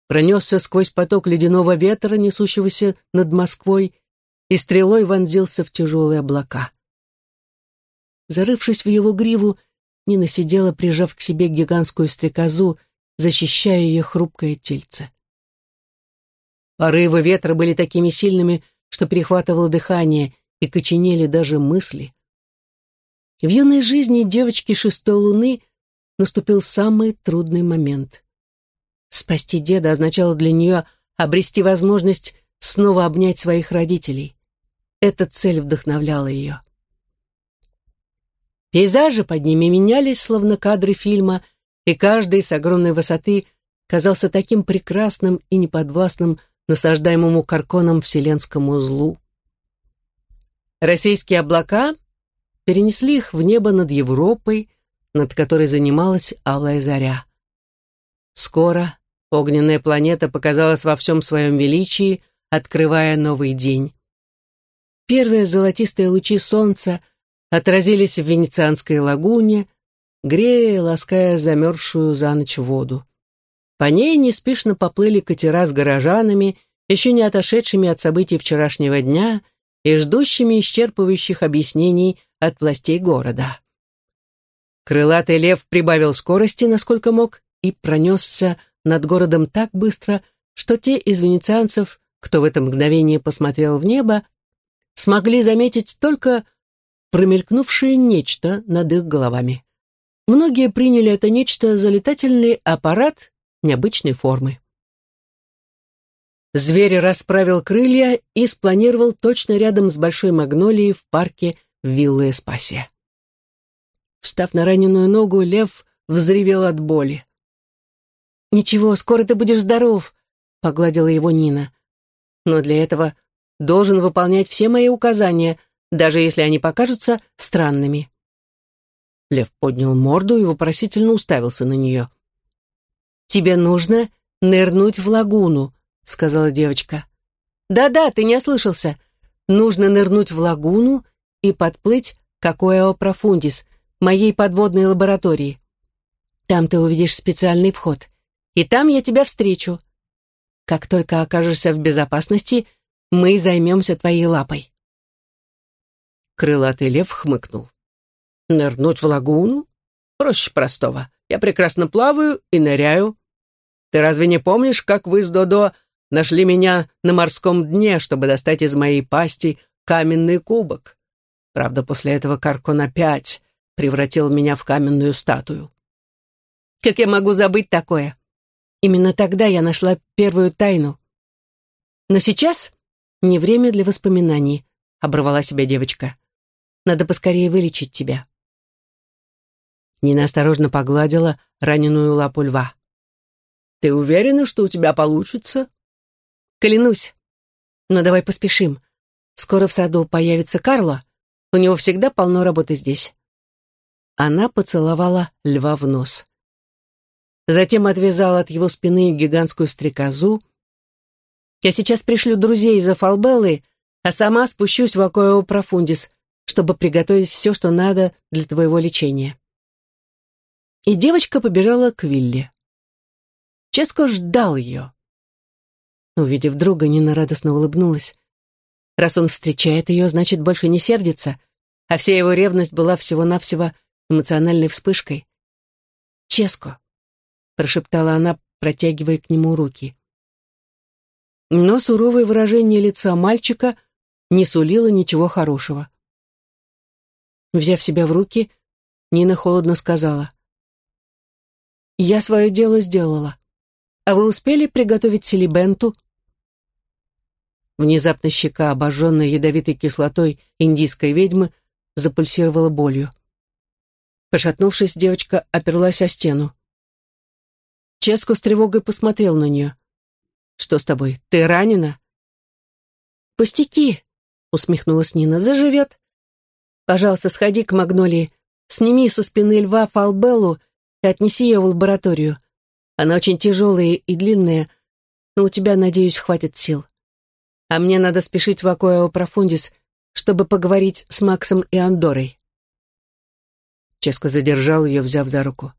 Пронесся сквозь поток ледяного ветра, несущегося над Москвой, и стрелой вонзился в тяжелые облака. Зарывшись в его гриву, Нина сидела, прижав к себе гигантскую стрекозу, защищая ее хрупкое тельце. Порывы ветра были такими сильными, что перехватывало дыхание, и коченели даже мысли. В юной жизни девочки шестой луны наступил самый трудный момент. Спасти деда означало для нее обрести возможность снова обнять своих родителей. Эта цель вдохновляла ее. Пейзажи под ними менялись, словно кадры фильма, и каждый с огромной высоты казался таким прекрасным и неподвластным насаждаемому Карконом вселенскому злу. Российские облака перенесли их в небо над Европой, над которой занималась алая заря. Скоро огненная планета показалась во всем своем величии, открывая новый день. Первые золотистые лучи солнца отразились в Венецианской лагуне, грея и лаская замерзшую за ночь воду. По ней неспешно поплыли катера с горожанами, еще не отошедшими от событий вчерашнего дня и ждущими исчерпывающих объяснений от властей города. Крылатый лев прибавил скорости, насколько мог, и пронесся над городом так быстро, что те из венецианцев, кто в это мгновение посмотрел в небо, смогли заметить только промелькнувшее нечто над их головами. Многие приняли это нечто за летательный аппарат необычной формы. Зверь расправил крылья и спланировал точно рядом с большой магнолией в парке Виллы Эспасия. Встав на раненую ногу, лев взревел от боли. «Ничего, скоро ты будешь здоров», — погладила его Нина. «Но для этого должен выполнять все мои указания, даже если они покажутся странными». Лев поднял морду и вопросительно уставился на нее. «Тебе нужно нырнуть в лагуну», — сказала девочка. «Да-да, ты не ослышался. Нужно нырнуть в лагуну и подплыть к Акоэо Профундис, моей подводной лаборатории. Там ты увидишь специальный вход, и там я тебя встречу. Как только окажешься в безопасности, мы займемся твоей лапой». Крылатый лев хмыкнул. «Нырнуть в лагуну? Проще простого. Я прекрасно плаваю и ныряю. Ты разве не помнишь, как вы с Додо нашли меня на морском дне, чтобы достать из моей пасти каменный кубок? Правда, после этого Каркон опять превратил меня в каменную статую. Как я могу забыть такое? Именно тогда я нашла первую тайну. Но сейчас не время для воспоминаний, оборвала себя девочка. Надо поскорее вылечить тебя. Нина осторожно погладила раненую лапу льва. Ты уверена, что у тебя получится? Клянусь. Но давай поспешим. Скоро в саду появится Карло. У него всегда полно работы здесь. Она поцеловала льва в нос. Затем отвязала от его спины гигантскую стрекозу. Я сейчас пришлю друзей из Афалбеллы, а сама спущусь в Акоэо Профундис, чтобы приготовить все, что надо для твоего лечения. И девочка побежала к Вилле. Ческо ждал ее. Увидев друга, Нина радостно улыбнулась. Раз он встречает ее, значит, больше не сердится, а вся его ревность была всего-навсего эмоциональной вспышкой. «Ческо», — прошептала она, протягивая к нему руки. Но суровое выражение лица мальчика не сулило ничего хорошего. Взяв себя в руки, Нина холодно сказала. «Я свое дело сделала. А вы успели приготовить селибенту?» Внезапно щека, обожженная ядовитой кислотой индийской ведьмы, запульсировала болью. Пошатнувшись, девочка оперлась о стену. Ческо с тревогой посмотрел на нее. «Что с тобой? Ты ранена?» «Пустяки», — усмехнулась Нина, — «заживет. Пожалуйста, сходи к Магнолии, сними со спины льва фалбеллу и отнеси ее в лабораторию. Она очень тяжелая и длинная, но у тебя, надеюсь, хватит сил. А мне надо спешить в Акоэо Профундис, чтобы поговорить с Максом и Андорой». Ческо задержал ее, взяв за руку.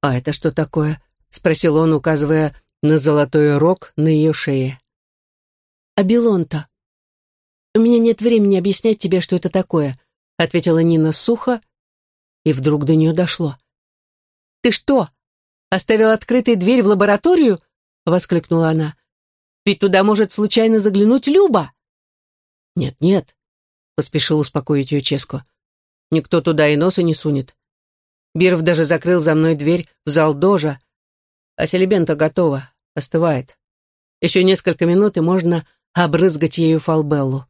«А это что такое?» — спросил он, указывая на золотой рог на ее шее. «Абилонта. У меня нет времени объяснять тебе, что это такое», — ответила Нина сухо, и вдруг до нее дошло. «Ты что, Оставил открытой дверь в лабораторию?» — воскликнула она. «Ведь туда может случайно заглянуть Люба!» «Нет-нет», — поспешил успокоить ее Ческо. «Никто туда и носа не сунет. Биров даже закрыл за мной дверь в зал дожа, а селебента готова, остывает. Еще несколько минут, и можно обрызгать ею фалбеллу».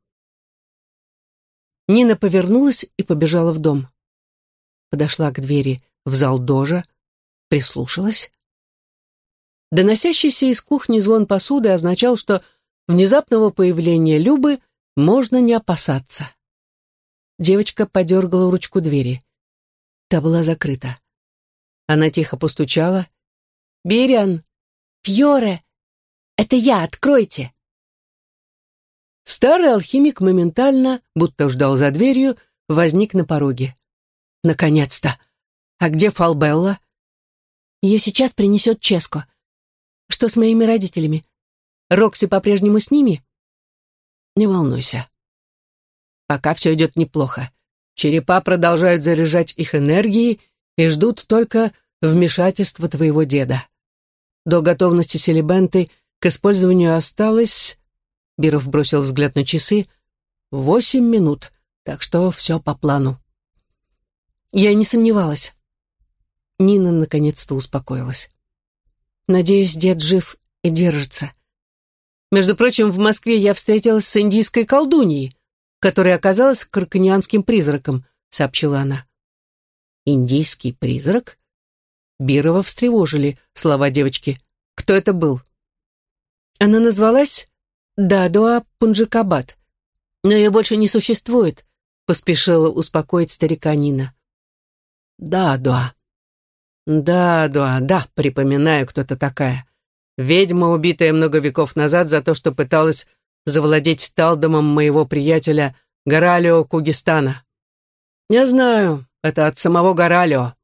Нина повернулась и побежала в дом. Подошла к двери в зал дожа, прислушалась. Доносящийся из кухни звон посуды означал, что внезапного появления Любы можно не опасаться. Девочка подергала ручку двери. Та была закрыта. Она тихо постучала. «Бириан! Фьоре! Это я, откройте!» Старый алхимик моментально, будто ждал за дверью, возник на пороге. «Наконец-то! А где Фалбелла?» «Ее сейчас принесет Ческо. Что с моими родителями? Рокси по-прежнему с ними?» «Не волнуйся. Пока все идет неплохо. Черепа продолжают заряжать их энергией и ждут только вмешательства твоего деда. До готовности Селебенты к использованию осталось, Биров бросил взгляд на часы, восемь минут, так что все по плану. Я не сомневалась. Нина наконец-то успокоилась. Надеюсь, дед жив и держится. Между прочим, в Москве я встретилась с индийской колдуньей, которая оказалась карканианским призраком, сообщила она. Индийский призрак? Бирова встревожили слова девочки. Кто это был? Она назвалась Дадуа Пунджикабад. Но ее больше не существует, поспешила успокоить старика Нина. Дадуа. Дадуа, да, припоминаю, кто то такая. Ведьма, убитая много веков назад за то, что пыталась завладеть талдомом моего приятеля Горалио Кугистана. Я знаю, это от самого Горалио.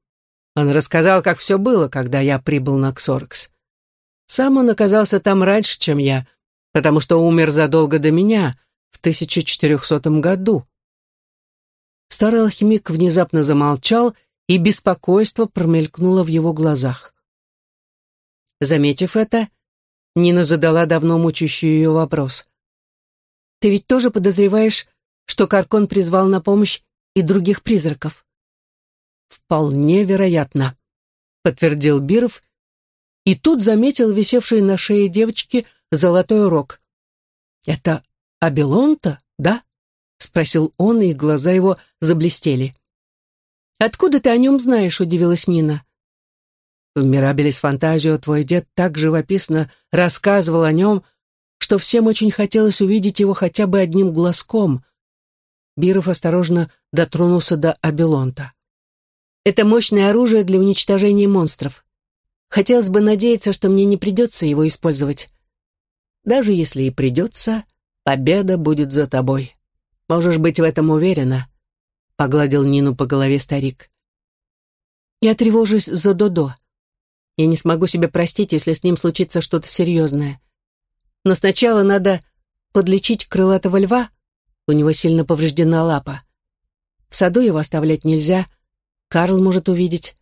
Он рассказал, как все было, когда я прибыл на Ксоркс. Сам он оказался там раньше, чем я, потому что умер задолго до меня, в 1400 году. Старый алхимик внезапно замолчал, и беспокойство промелькнуло в его глазах. Заметив это, Нина задала давно мучающий ее вопрос. «Ты ведь тоже подозреваешь, что Каркон призвал на помощь и других призраков?» «Вполне вероятно», — подтвердил Биров, и тут заметил висевший на шее девочки золотой урок. «Это Абелонта, да?» — спросил он, и глаза его заблестели. «Откуда ты о нем знаешь?» — удивилась Нина. В «Мирабелис Фантазио» твой дед так живописно рассказывал о нем, что всем очень хотелось увидеть его хотя бы одним глазком. Биров осторожно дотронулся до Абелонта. Это мощное оружие для уничтожения монстров. Хотелось бы надеяться, что мне не придется его использовать. Даже если и придется, победа будет за тобой. Можешь быть в этом уверена», — погладил Нину по голове старик. «Я тревожусь за Додо. Я не смогу себе простить, если с ним случится что-то серьезное. Но сначала надо подлечить крылатого льва, у него сильно повреждена лапа. В саду его оставлять нельзя — Карл может увидеть.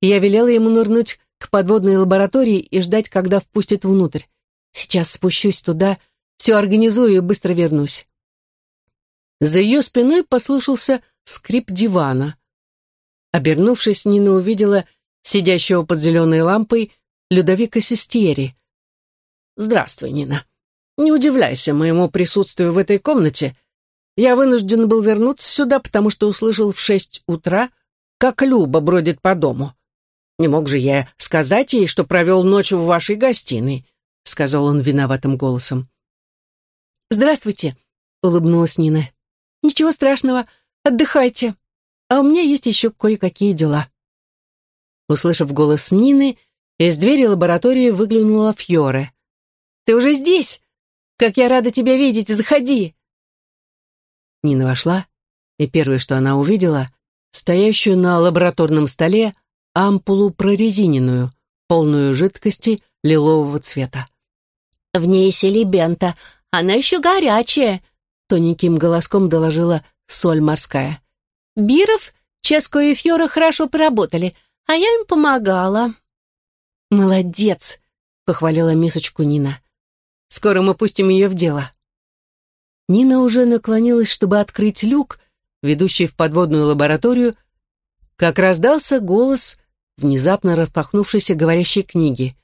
Я велела ему нырнуть к подводной лаборатории и ждать, когда впустят внутрь. Сейчас спущусь туда, все организую и быстро вернусь. За ее спиной послышался скрип дивана. Обернувшись, Нина увидела сидящего под зеленой лампой Людовика Сестиери. «Здравствуй, Нина. Не удивляйся моему присутствию в этой комнате. Я вынужден был вернуться сюда, потому что услышал в шесть утра как Люба бродит по дому. Не мог же я сказать ей, что провел ночь в вашей гостиной, сказал он виноватым голосом. Здравствуйте, улыбнулась Нина. Ничего страшного, отдыхайте. А у меня есть еще кое-какие дела. Услышав голос Нины, из двери лаборатории выглянула Фьоре. «Ты уже здесь? Как я рада тебя видеть! Заходи!» Нина вошла, и первое, что она увидела, стоящую на лабораторном столе ампулу прорезиненную, полную жидкости лилового цвета. «В ней селебента, она еще горячая», — тоненьким голоском доложила соль морская. «Биров, Ческо и Фьора хорошо поработали, а я им помогала». «Молодец», — похвалила мисочку Нина. «Скоро мы пустим ее в дело». Нина уже наклонилась, чтобы открыть люк, ведущий в подводную лабораторию, как раздался голос внезапно распахнувшейся говорящей книги.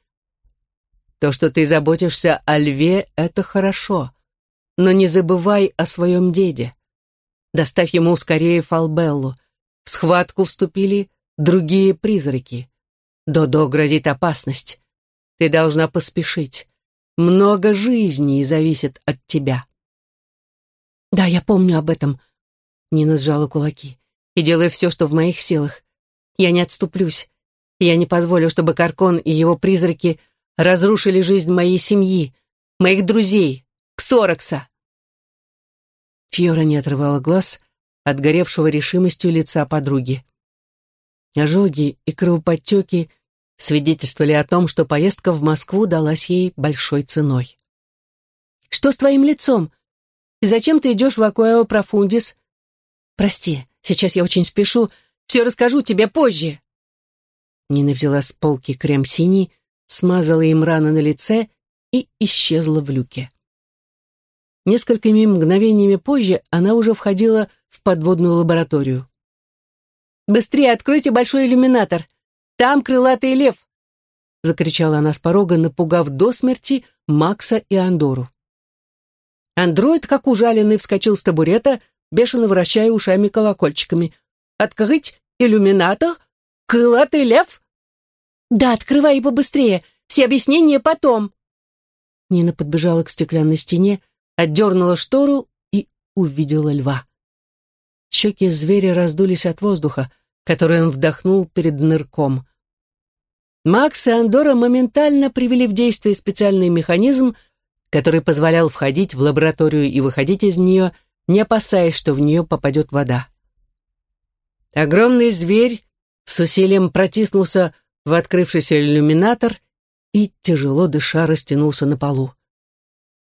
«То, что ты заботишься о льве, это хорошо, но не забывай о своем деде. Доставь ему скорее Фалбеллу. В схватку вступили другие призраки. Додо грозит опасность. Ты должна поспешить. Много жизней зависит от тебя. Да, я помню об этом. Нина сжала кулаки. И делаю все, что в моих силах. Я не отступлюсь. Я не позволю, чтобы Каркон и его призраки разрушили жизнь моей семьи, моих друзей, Ксорокса. Фьора не отрывала глаз от горевшего решимостью лица подруги. Ожоги и кровоподтеки свидетельствовали о том, что поездка в Москву далась ей большой ценой. «Что с твоим лицом? И зачем ты идешь в Акуэо Профундис?» «Прости, сейчас я очень спешу. Все расскажу тебе позже». Нина взяла с полки крем синий, смазала им раны на лице и исчезла в люке. Несколькими мгновениями позже она уже входила в подводную лабораторию. «Быстрее откройте большой иллюминатор! Там крылатый лев!» закричала она с порога, напугав до смерти Макса и Андору. Андроид, как ужаленный, вскочил с табурета, бешено вращая ушами-колокольчиками. «Открыть иллюминатор? Крылатый лев?» «Да, открывай и побыстрее. Все объяснения потом». Нина подбежала к стеклянной стене, отдернула штору и увидела льва. Щеки зверя раздулись от воздуха, который он вдохнул перед нырком. Макс и Андора моментально привели в действие специальный механизм, который позволял входить в лабораторию и выходить из нее, не опасаясь, что в нее попадет вода. Огромный зверь с усилием протиснулся в открывшийся иллюминатор и, тяжело дыша, растянулся на полу.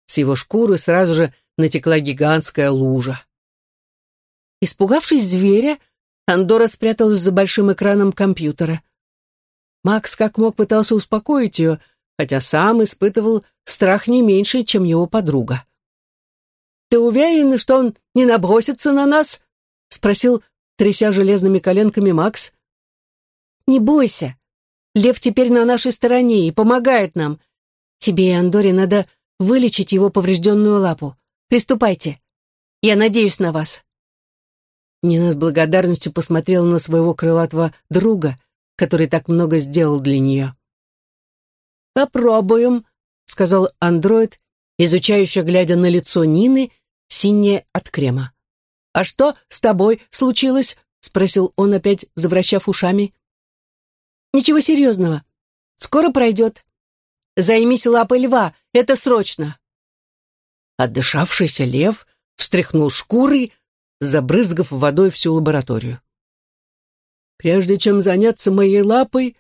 С его шкуры сразу же натекла гигантская лужа. Испугавшись зверя, Андора спряталась за большим экраном компьютера. Макс как мог пытался успокоить ее, хотя сам испытывал страх не меньше, чем его подруга. «Ты уверен, что он не набросится на нас?» — спросил, тряся железными коленками Макс. «Не бойся. Лев теперь на нашей стороне и помогает нам. Тебе и Андоре надо вылечить его поврежденную лапу. Приступайте. Я надеюсь на вас». Нина с благодарностью посмотрела на своего крылатого друга, который так много сделал для нее. «Попробуем», — сказал андроид, изучающе глядя на лицо Нины, синее от крема. «А что с тобой случилось?» — спросил он опять, завращав ушами. Ничего серьезного. Скоро пройдет. Займись лапой льва, это срочно. Отдышавшийся лев встряхнул шкурой, забрызгав водой всю лабораторию. «Прежде чем заняться моей лапой,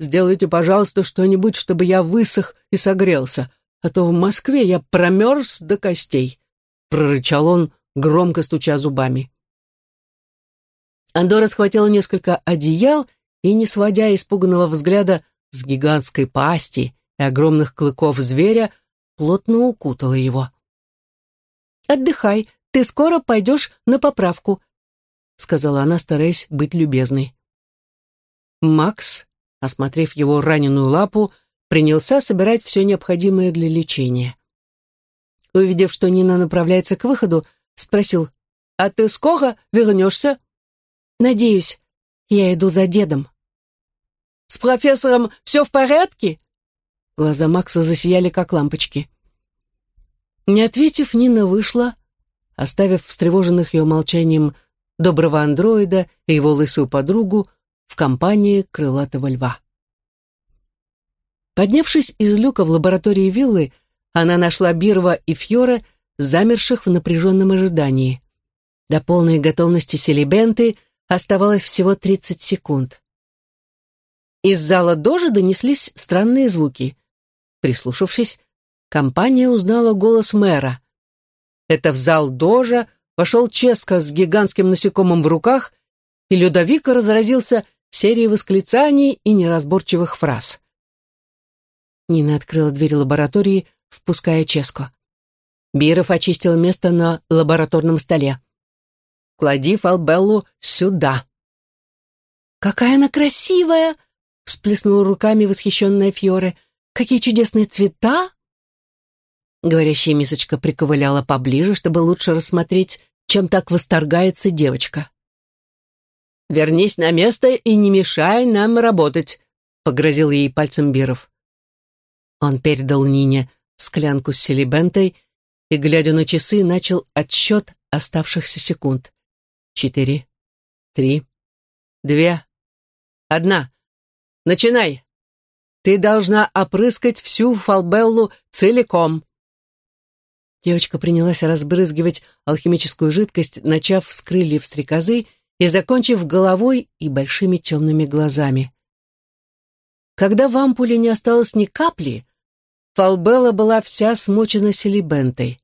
сделайте, пожалуйста, что-нибудь, чтобы я высох и согрелся, а то в Москве я промерз до костей», — прорычал он, громко стуча зубами. Андора схватила несколько одеял и, не сводя испуганного взгляда с гигантской пасти и огромных клыков зверя, плотно укутала его. «Отдыхай, ты скоро пойдешь на поправку», — сказала она, стараясь быть любезной. Макс, осмотрев его раненую лапу, принялся собирать все необходимое для лечения. Увидев, что Нина направляется к выходу, спросил, «А ты скоро вернешься?» «Надеюсь, я иду за дедом». С профессором все в порядке?» Глаза Макса засияли, как лампочки. Не ответив, Нина вышла, оставив встревоженных ее молчанием доброго андроида и его лысую подругу в компании крылатого льва. Поднявшись из люка в лаборатории виллы, она нашла Бирова и Фьора, замерших в напряженном ожидании. До полной готовности селебенты оставалось всего 30 секунд. Из зала дожи донеслись странные звуки. Прислушавшись, компания узнала голос мэра. Это в зал дожа вошел Ческа с гигантским насекомым в руках, и Людовик разразился серией восклицаний и неразборчивых фраз. Нина открыла дверь лаборатории, впуская Ческо. Биров очистил место на лабораторном столе. «Клади Фалбеллу сюда». «Какая она красивая!» всплеснула руками восхищенная Фьоре. «Какие чудесные цвета!» Говорящая мисочка приковыляла поближе, чтобы лучше рассмотреть, чем так восторгается девочка. «Вернись на место и не мешай нам работать», — погрозил ей пальцем Биров. Он передал Нине склянку с селебентой и, глядя на часы, начал отсчет оставшихся секунд. Четыре, три, две, одна. Начинай! Ты должна опрыскать всю фалбеллу целиком. Девочка принялась разбрызгивать алхимическую жидкость, начав с крыльев стрекозы и закончив головой и большими темными глазами. Когда в ампуле не осталось ни капли, фалбелла была вся смочена селебентой.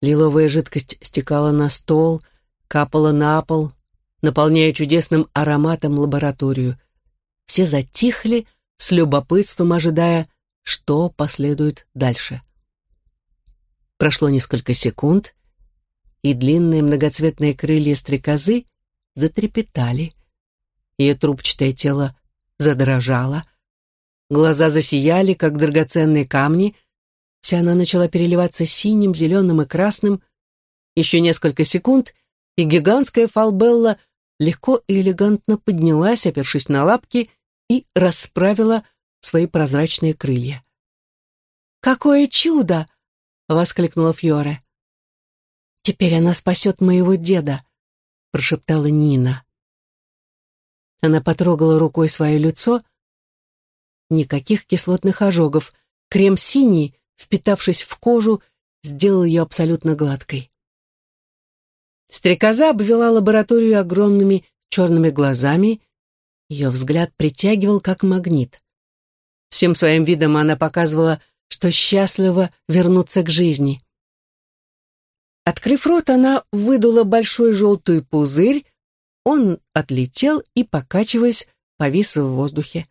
Лиловая жидкость стекала на стол, капала на пол, наполняя чудесным ароматом лабораторию. Все затихли, с любопытством ожидая, что последует дальше. Прошло несколько секунд, и длинные многоцветные крылья стрекозы затрепетали. Ее трубчатое тело задрожало, глаза засияли, как драгоценные камни, вся она начала переливаться синим, зеленым и красным. Еще несколько секунд, и гигантская фалбелла легко и элегантно поднялась, опершись на лапки, и расправила свои прозрачные крылья. «Какое чудо!» — воскликнула Фьоре. «Теперь она спасет моего деда», — прошептала Нина. Она потрогала рукой свое лицо. Никаких кислотных ожогов. Крем синий, впитавшись в кожу, сделал ее абсолютно гладкой. Стрекоза обвела лабораторию огромными черными глазами ее взгляд притягивал, как магнит. Всем своим видом она показывала, что счастлива вернуться к жизни. Открыв рот, она выдула большой желтый пузырь, он отлетел и, покачиваясь, повис в воздухе.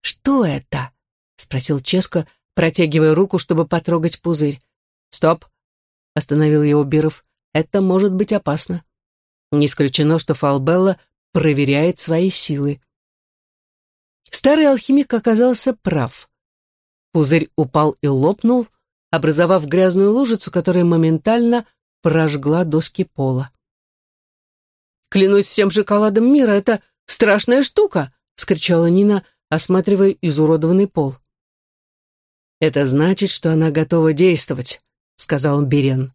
«Что это?» — спросил Ческо, протягивая руку, чтобы потрогать пузырь. «Стоп!» — остановил его Биров. «Это может быть опасно. Не исключено, что Фалбелла проверяет свои силы. Старый алхимик оказался прав. Пузырь упал и лопнул, образовав грязную лужицу, которая моментально прожгла доски пола. «Клянусь всем шоколадом мира, это страшная штука!» — скричала Нина, осматривая изуродованный пол. «Это значит, что она готова действовать», — сказал Берен.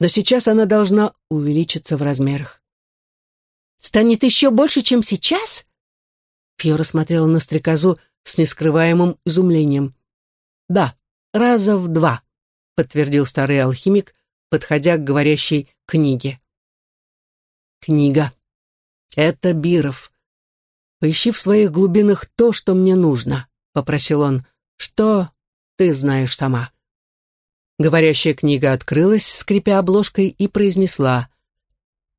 «Но сейчас она должна увеличиться в размерах. Станет еще больше, чем сейчас?» Фьора смотрела на стрекозу с нескрываемым изумлением. «Да, раза в два», — подтвердил старый алхимик, подходя к говорящей книге. «Книга. Это Биров. Поищи в своих глубинах то, что мне нужно», — попросил он. «Что ты знаешь сама?» Говорящая книга открылась, скрипя обложкой, и произнесла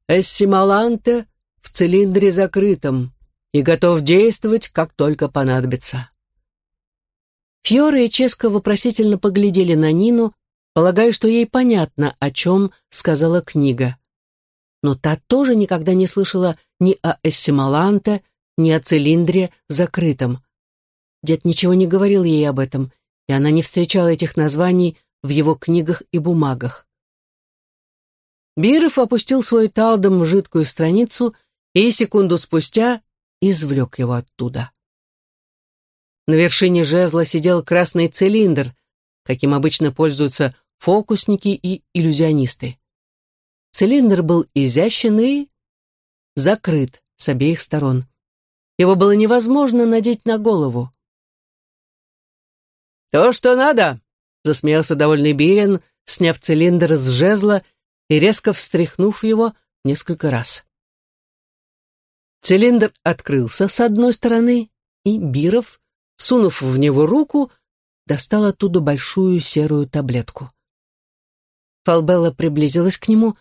«Эссималанте в цилиндре закрытом и готов действовать, как только понадобится. Фьора и Ческо вопросительно поглядели на Нину, полагая, что ей понятно, о чем сказала книга. Но та тоже никогда не слышала ни о Эссималанте, ни о цилиндре закрытом. Дед ничего не говорил ей об этом, и она не встречала этих названий в его книгах и бумагах. Биров опустил свой талдом в жидкую страницу и секунду спустя извлек его оттуда. На вершине жезла сидел красный цилиндр, каким обычно пользуются фокусники и иллюзионисты. Цилиндр был изящен и закрыт с обеих сторон. Его было невозможно надеть на голову. «То, что надо!» — засмеялся довольный Бирин, сняв цилиндр с жезла и резко встряхнув его несколько раз. Цилиндр открылся с одной стороны, и Биров, сунув в него руку, достал оттуда большую серую таблетку. Фалбелла приблизилась к нему,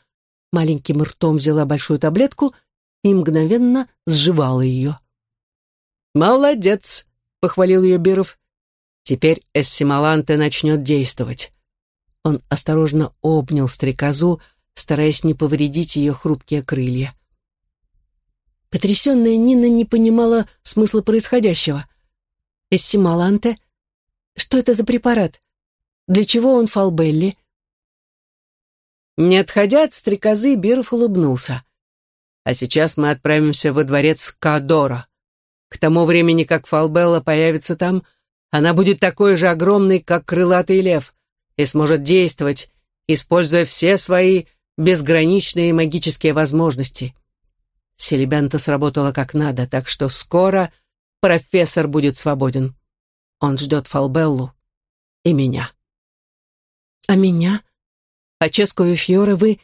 маленьким ртом взяла большую таблетку и мгновенно сживала ее. «Молодец!» — похвалил ее Биров. «Теперь Эссималанте начнет действовать». Он осторожно обнял стрекозу, стараясь не повредить ее хрупкие крылья. Потрясенная Нина не понимала смысла происходящего. Эссималанте? Что это за препарат? Для чего он Фалбелли? Не отходя от стрекозы, Биров улыбнулся. А сейчас мы отправимся во дворец Кадора. К тому времени, как Фалбелла появится там, Она будет такой же огромной, как крылатый лев, и сможет действовать, используя все свои безграничные магические возможности. Селебянта сработала как надо, так что скоро профессор будет свободен. Он ждет Фалбеллу и меня. «А меня? А Ческо и Фьора вы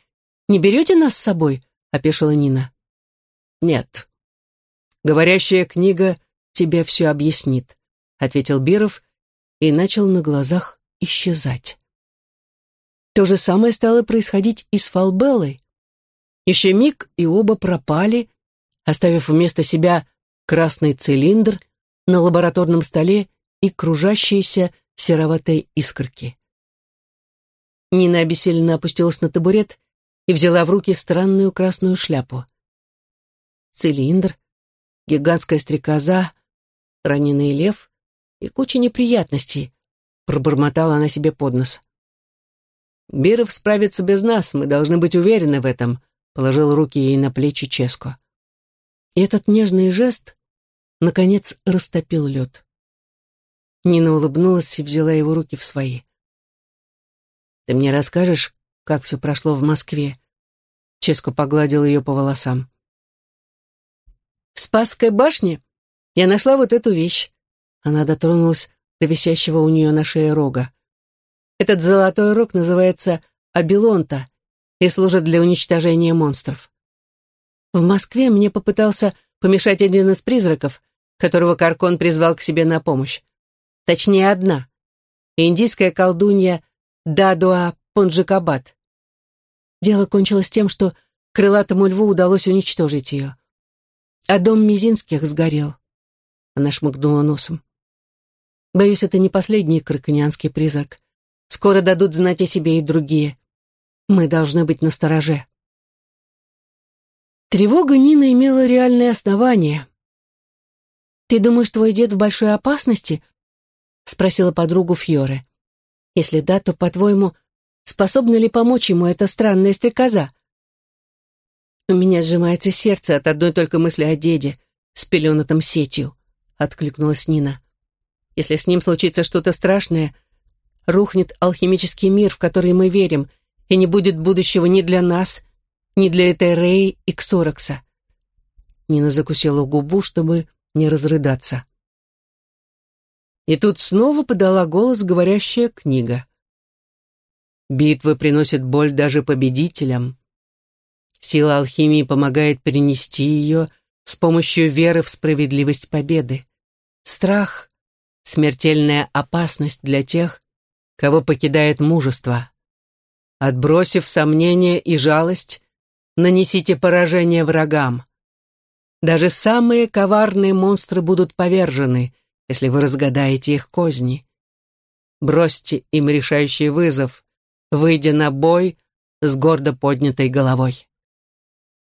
не берете нас с собой?» — опешила Нина. «Нет. Говорящая книга тебе все объяснит», — ответил Биров и начал на глазах исчезать. То же самое стало происходить и с Фалбеллой. Еще миг, и оба пропали, оставив вместо себя красный цилиндр на лабораторном столе и кружащиеся сероватые искорки. Нина обессиленно опустилась на табурет и взяла в руки странную красную шляпу. Цилиндр, гигантская стрекоза, раненый лев и куча неприятностей, пробормотала она себе под нос. «Биров справится без нас, мы должны быть уверены в этом», положил руки ей на плечи Ческо. И этот нежный жест, наконец, растопил лед. Нина улыбнулась и взяла его руки в свои. «Ты мне расскажешь, как все прошло в Москве?» Ческо погладил ее по волосам. «В Спасской башне я нашла вот эту вещь». Она дотронулась до висящего у нее на шее рога. Этот золотой рог называется Абилонта и служит для уничтожения монстров. В Москве мне попытался помешать один из призраков, которого Каркон призвал к себе на помощь. Точнее, одна. Индийская колдунья Дадуа Понджикабад. Дело кончилось тем, что крылатому льву удалось уничтожить ее. А дом Мизинских сгорел. Она шмыгнула носом. Боюсь, это не последний краконианский призрак. Скоро дадут знать о себе и другие. Мы должны быть настороже. Тревога Нины имела реальное основание. «Ты думаешь, твой дед в большой опасности?» — спросила подругу Фьоре. Если да, то, по-твоему, способна ли помочь ему эта странная стрекоза? У меня сжимается сердце от одной только мысли о деде с пеленатым сетью, откликнулась Нина. Если с ним случится что-то страшное, рухнет алхимический мир, в который мы верим, и не будет будущего ни для нас, ни для этой Рэй и Ксорокса. Нина закусила губу, чтобы не разрыдаться. И тут снова подала голос говорящая книга. Битвы приносят боль даже победителям. Сила алхимии помогает перенести ее с помощью веры в справедливость победы. Страх — смертельная опасность для тех, кого покидает мужество. Отбросив сомнения и жалость, нанесите поражение врагам. Даже самые коварные монстры будут повержены — если вы разгадаете их козни. Бросьте им решающий вызов, выйдя на бой с гордо поднятой головой.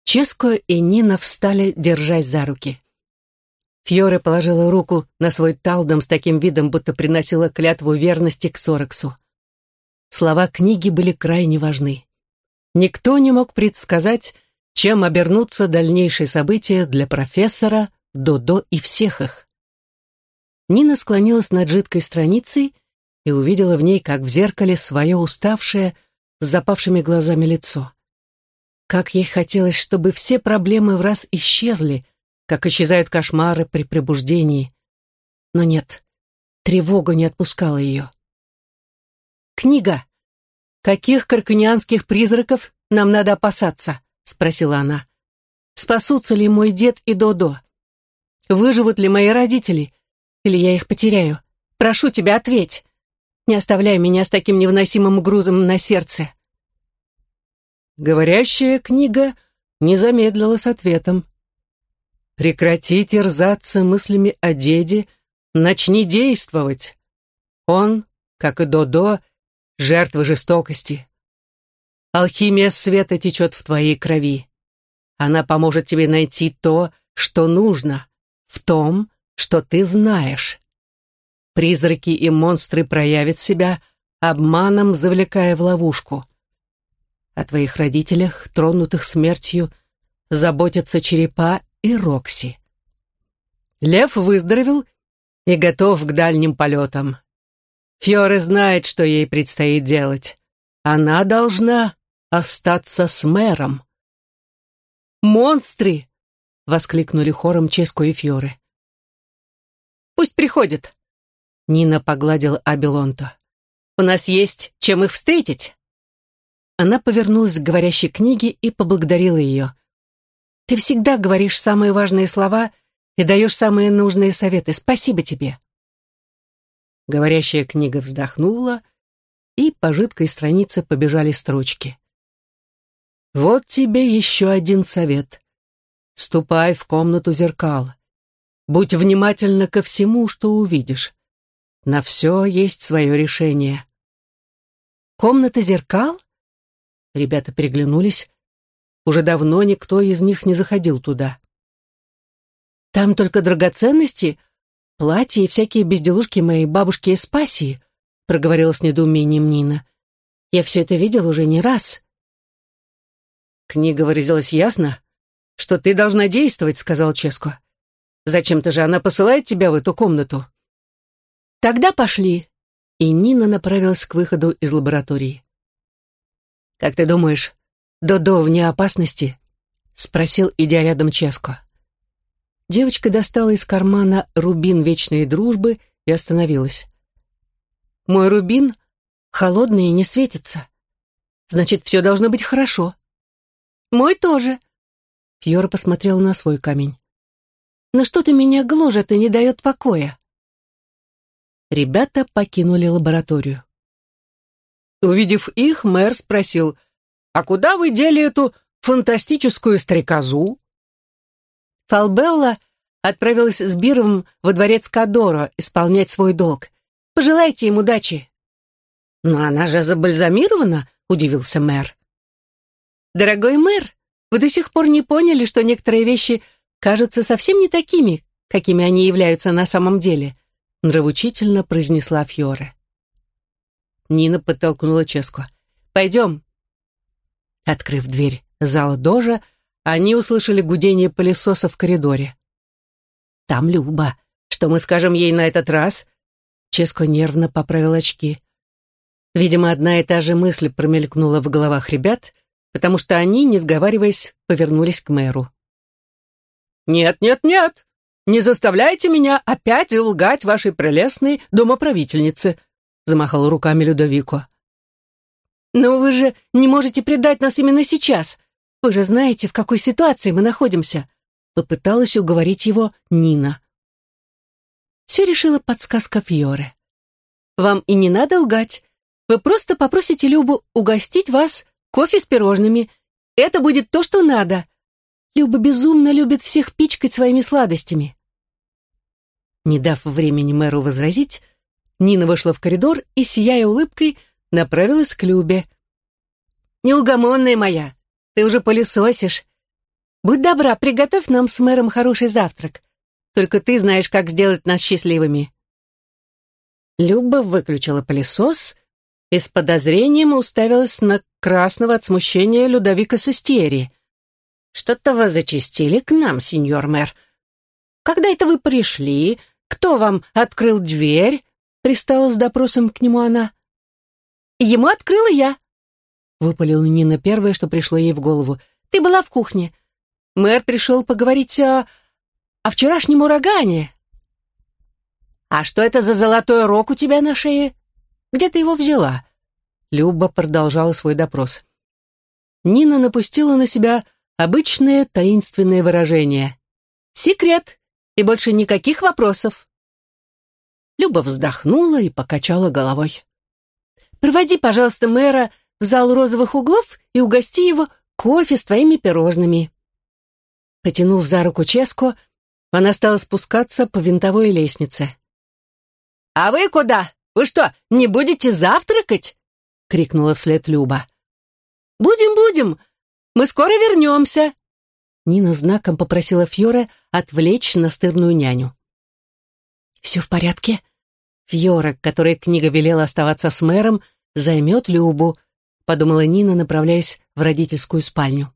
Ческо и Нина встали, держась за руки. Фьоре положила руку на свой талдом с таким видом, будто приносила клятву верности к Сорексу. Слова книги были крайне важны. Никто не мог предсказать, чем обернутся дальнейшие события для профессора, Додо и всех их. Нина склонилась над жидкой страницей и увидела в ней, как в зеркале, свое уставшее, с запавшими глазами лицо. Как ей хотелось, чтобы все проблемы в раз исчезли, как исчезают кошмары при пробуждении. Но нет, тревога не отпускала ее. «Книга. Каких карканианских призраков нам надо опасаться?» — спросила она. «Спасутся ли мой дед и Додо? Выживут ли мои родители?» или я их потеряю? Прошу тебя, ответь. Не оставляй меня с таким невыносимым грузом на сердце. Говорящая книга не замедлила с ответом. Прекрати терзаться мыслями о деде, начни действовать. Он, как и Додо, жертва жестокости. Алхимия света течет в твоей крови. Она поможет тебе найти то, что нужно, в том, что ты знаешь. Призраки и монстры проявят себя, обманом завлекая в ловушку. О твоих родителях, тронутых смертью, заботятся черепа и Рокси. Лев выздоровел и готов к дальним полетам. Фьоре знает, что ей предстоит делать. Она должна остаться с мэром. «Монстры!» — воскликнули хором Ческо и Фьоре. «Пусть приходят!» Нина погладила Абелонто. «У нас есть чем их встретить!» Она повернулась к говорящей книге и поблагодарила ее. «Ты всегда говоришь самые важные слова и даешь самые нужные советы. Спасибо тебе!» Говорящая книга вздохнула, и по жидкой странице побежали строчки. «Вот тебе еще один совет. Ступай в комнату зеркал. Будь внимательна ко всему, что увидишь. На все есть свое решение». «Комната зеркал?» Ребята переглянулись. Уже давно никто из них не заходил туда. «Там только драгоценности, платья и всякие безделушки моей бабушки Эспасии», проговорила с недоумением Нина. «Я все это видела уже не раз». «Книга выразилась ясно, что ты должна действовать», — сказал Ческо. «Зачем-то же она посылает тебя в эту комнату». «Тогда пошли», и Нина направилась к выходу из лаборатории. «Как ты думаешь, Додо вне опасности?» — спросил, идя рядом Ческо. Девочка достала из кармана рубин вечной дружбы и остановилась. «Мой рубин холодный и не светится. Значит, все должно быть хорошо». «Мой тоже». Фьора посмотрела на свой камень. «Но что-то меня гложет и не дает покоя». Ребята покинули лабораторию. Увидев их, мэр спросил, «А куда вы дели эту фантастическую стрекозу?» Фалбелла отправилась с Бировым во дворец Кадоро исполнять свой долг. Пожелайте им удачи. «Но она же забальзамирована», — удивился мэр. «Дорогой мэр, вы до сих пор не поняли, что некоторые вещи кажутся совсем не такими, какими они являются на самом деле», — нравоучительно произнесла Фьоре. Нина подтолкнула Ческу. «Пойдем». Открыв дверь зала Дожа, они услышали гудение пылесоса в коридоре. «Там Люба. Что мы скажем ей на этот раз?» Ческо нервно поправил очки. Видимо, одна и та же мысль промелькнула в головах ребят, потому что они, не сговариваясь, повернулись к мэру. «Нет, нет, нет! Не заставляйте меня опять лгать вашей прелестной домоправительнице!» замахал руками Людовико. «Но вы же не можете предать нас именно сейчас. Вы же знаете, в какой ситуации мы находимся», попыталась уговорить его Нина. Все решила подсказка Фьоре. «Вам и не надо лгать. Вы просто попросите Любу угостить вас кофе с пирожными. Это будет то, что надо. Люба безумно любит всех пичкать своими сладостями». Не дав времени мэру возразить, Нина вышла в коридор и, сияя улыбкой, направилась к Любе. «Неугомонная моя, ты уже пылесосишь. Будь добра, приготовь нам с мэром хороший завтрак. Только ты знаешь, как сделать нас счастливыми». Люба выключила пылесос и с подозрением уставилась на красного от смущения Людовика Сестиери. «Что-то вы зачистили к нам, сеньор мэр. Когда это вы пришли? Кто вам открыл дверь? Пристала с допросом к нему она. «Ему открыла я», — выпалила Нина первое, что пришло ей в голову. «Ты была в кухне. Мэр пришел поговорить о... о вчерашнем урагане». «А что это за золотой рог у тебя на шее? Где ты его взяла?» Люба продолжала свой допрос. Нина напустила на себя обычное таинственное выражение. «Секрет, и больше никаких вопросов». Люба вздохнула и покачала головой. «Проводи, пожалуйста, мэра в зал розовых углов и угости его кофе с твоими пирожными». Потянув за руку Ческо, она стала спускаться по винтовой лестнице. «А вы куда? Вы что, не будете завтракать?» — крикнула вслед Люба. «Будем, будем. Мы скоро вернемся». Нина знаком попросила Фьоре отвлечь настырную няню. «Все в порядке?» Фьора, которой книга велела оставаться с мэром, займет Любу, подумала Нина, направляясь в родительскую спальню.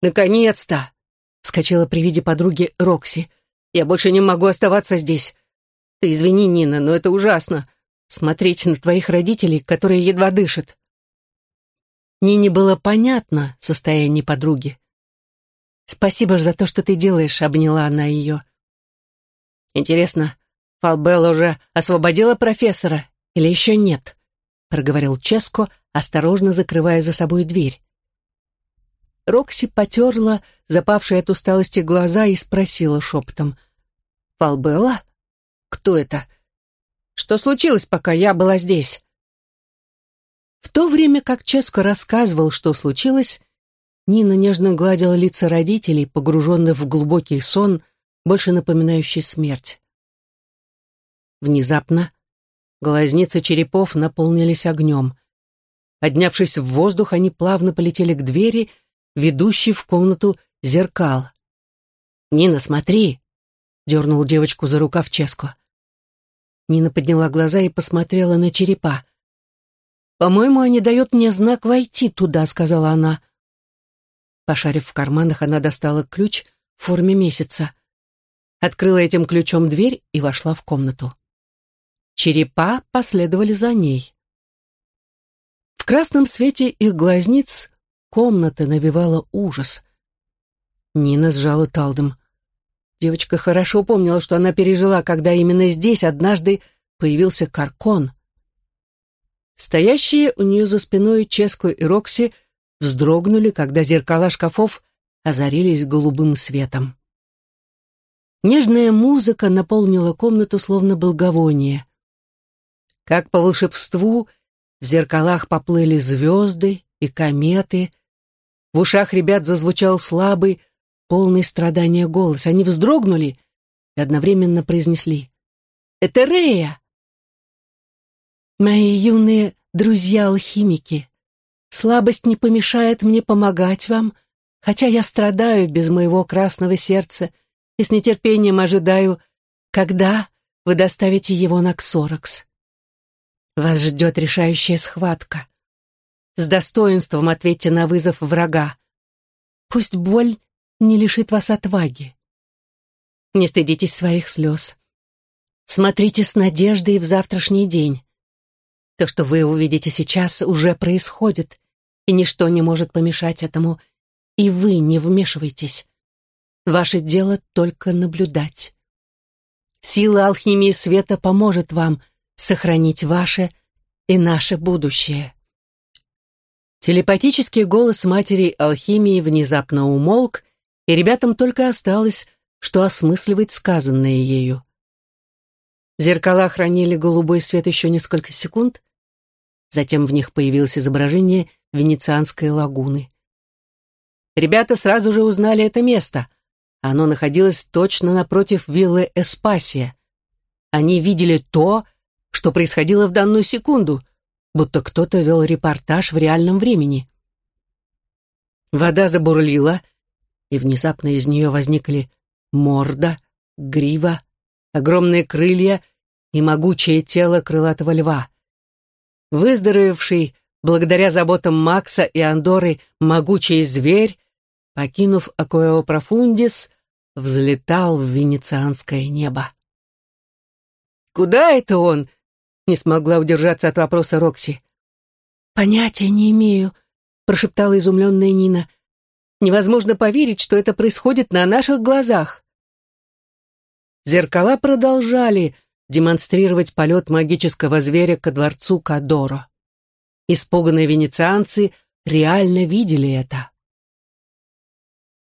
«Наконец-то!» — вскочила при виде подруги Рокси. «Я больше не могу оставаться здесь. Ты извини, Нина, но это ужасно. Смотреть на твоих родителей, которые едва дышат. Нине было понятно состояние подруги. «Спасибо за то, что ты делаешь», — обняла она ее. «Интересно, Фалбелла уже освободила профессора или еще нет?» — проговорил Ческо, осторожно закрывая за собой дверь. Рокси потерла запавшие от усталости глаза и спросила шепотом. «Фалбелла? Кто это? Что случилось, пока я была здесь?» В то время как Ческо рассказывал, что случилось, Нина нежно гладила лица родителей, погруженных в глубокий сон, больше напоминающий смерть. Внезапно глазницы черепов наполнились огнем. Поднявшись в воздух, они плавно полетели к двери, ведущей в комнату зеркал. «Нина, смотри!» — дернул девочку за рукав Ческо. Нина подняла глаза и посмотрела на черепа. «По-моему, они дают мне знак войти туда», — сказала она. Пошарив в карманах, она достала ключ в форме месяца. Открыла этим ключом дверь и вошла в комнату. Черепа последовали за ней. В красном свете их глазниц комната навевала ужас. Нина сжала талдом. Девочка хорошо помнила, что она пережила, когда именно здесь однажды появился Каркон. Стоящие у нее за спиной Ческо и Рокси вздрогнули, когда зеркала шкафов озарились голубым светом. Нежная музыка наполнила комнату словно благовоние. Как по волшебству в зеркалах поплыли звезды и кометы. В ушах ребят зазвучал слабый, полный страдания голос. Они вздрогнули и одновременно произнесли «Это Рея!» «Мои юные друзья-алхимики, слабость не помешает мне помогать вам, хотя я страдаю без моего красного сердца и с нетерпением ожидаю, когда вы доставите его на Ксоракс. Вас ждет решающая схватка. С достоинством ответьте на вызов врага. Пусть боль не лишит вас отваги. Не стыдитесь своих слез. Смотрите с надеждой в завтрашний день. То, что вы увидите сейчас, уже происходит, и ничто не может помешать этому, и вы не вмешивайтесь. Ваше дело только наблюдать. Сила алхимии света поможет вам сохранить ваше и наше будущее. Телепатический голос матери алхимии внезапно умолк, и ребятам только осталось, что осмысливать сказанное ею. Зеркала хранили голубой свет еще несколько секунд, затем в них появилось изображение Венецианской лагуны. Ребята сразу же узнали это место. Оно находилось точно напротив виллы Эспасия. Они видели то, что происходило в данную секунду, будто кто-то вел репортаж в реальном времени. Вода забурлила, и внезапно из нее возникли морда, грива, огромные крылья и могучее тело крылатого льва. Выздоровевший, благодаря заботам Макса и Андоры, могучий зверь, покинув Акоэо Профундис, взлетал в венецианское небо. «Куда это он?» — не смогла удержаться от вопроса Рокси. «Понятия не имею», — прошептала изумленная Нина. «Невозможно поверить, что это происходит на наших глазах». Зеркала продолжали демонстрировать полет магического зверя ко дворцу Кадоро. Испуганные венецианцы реально видели это.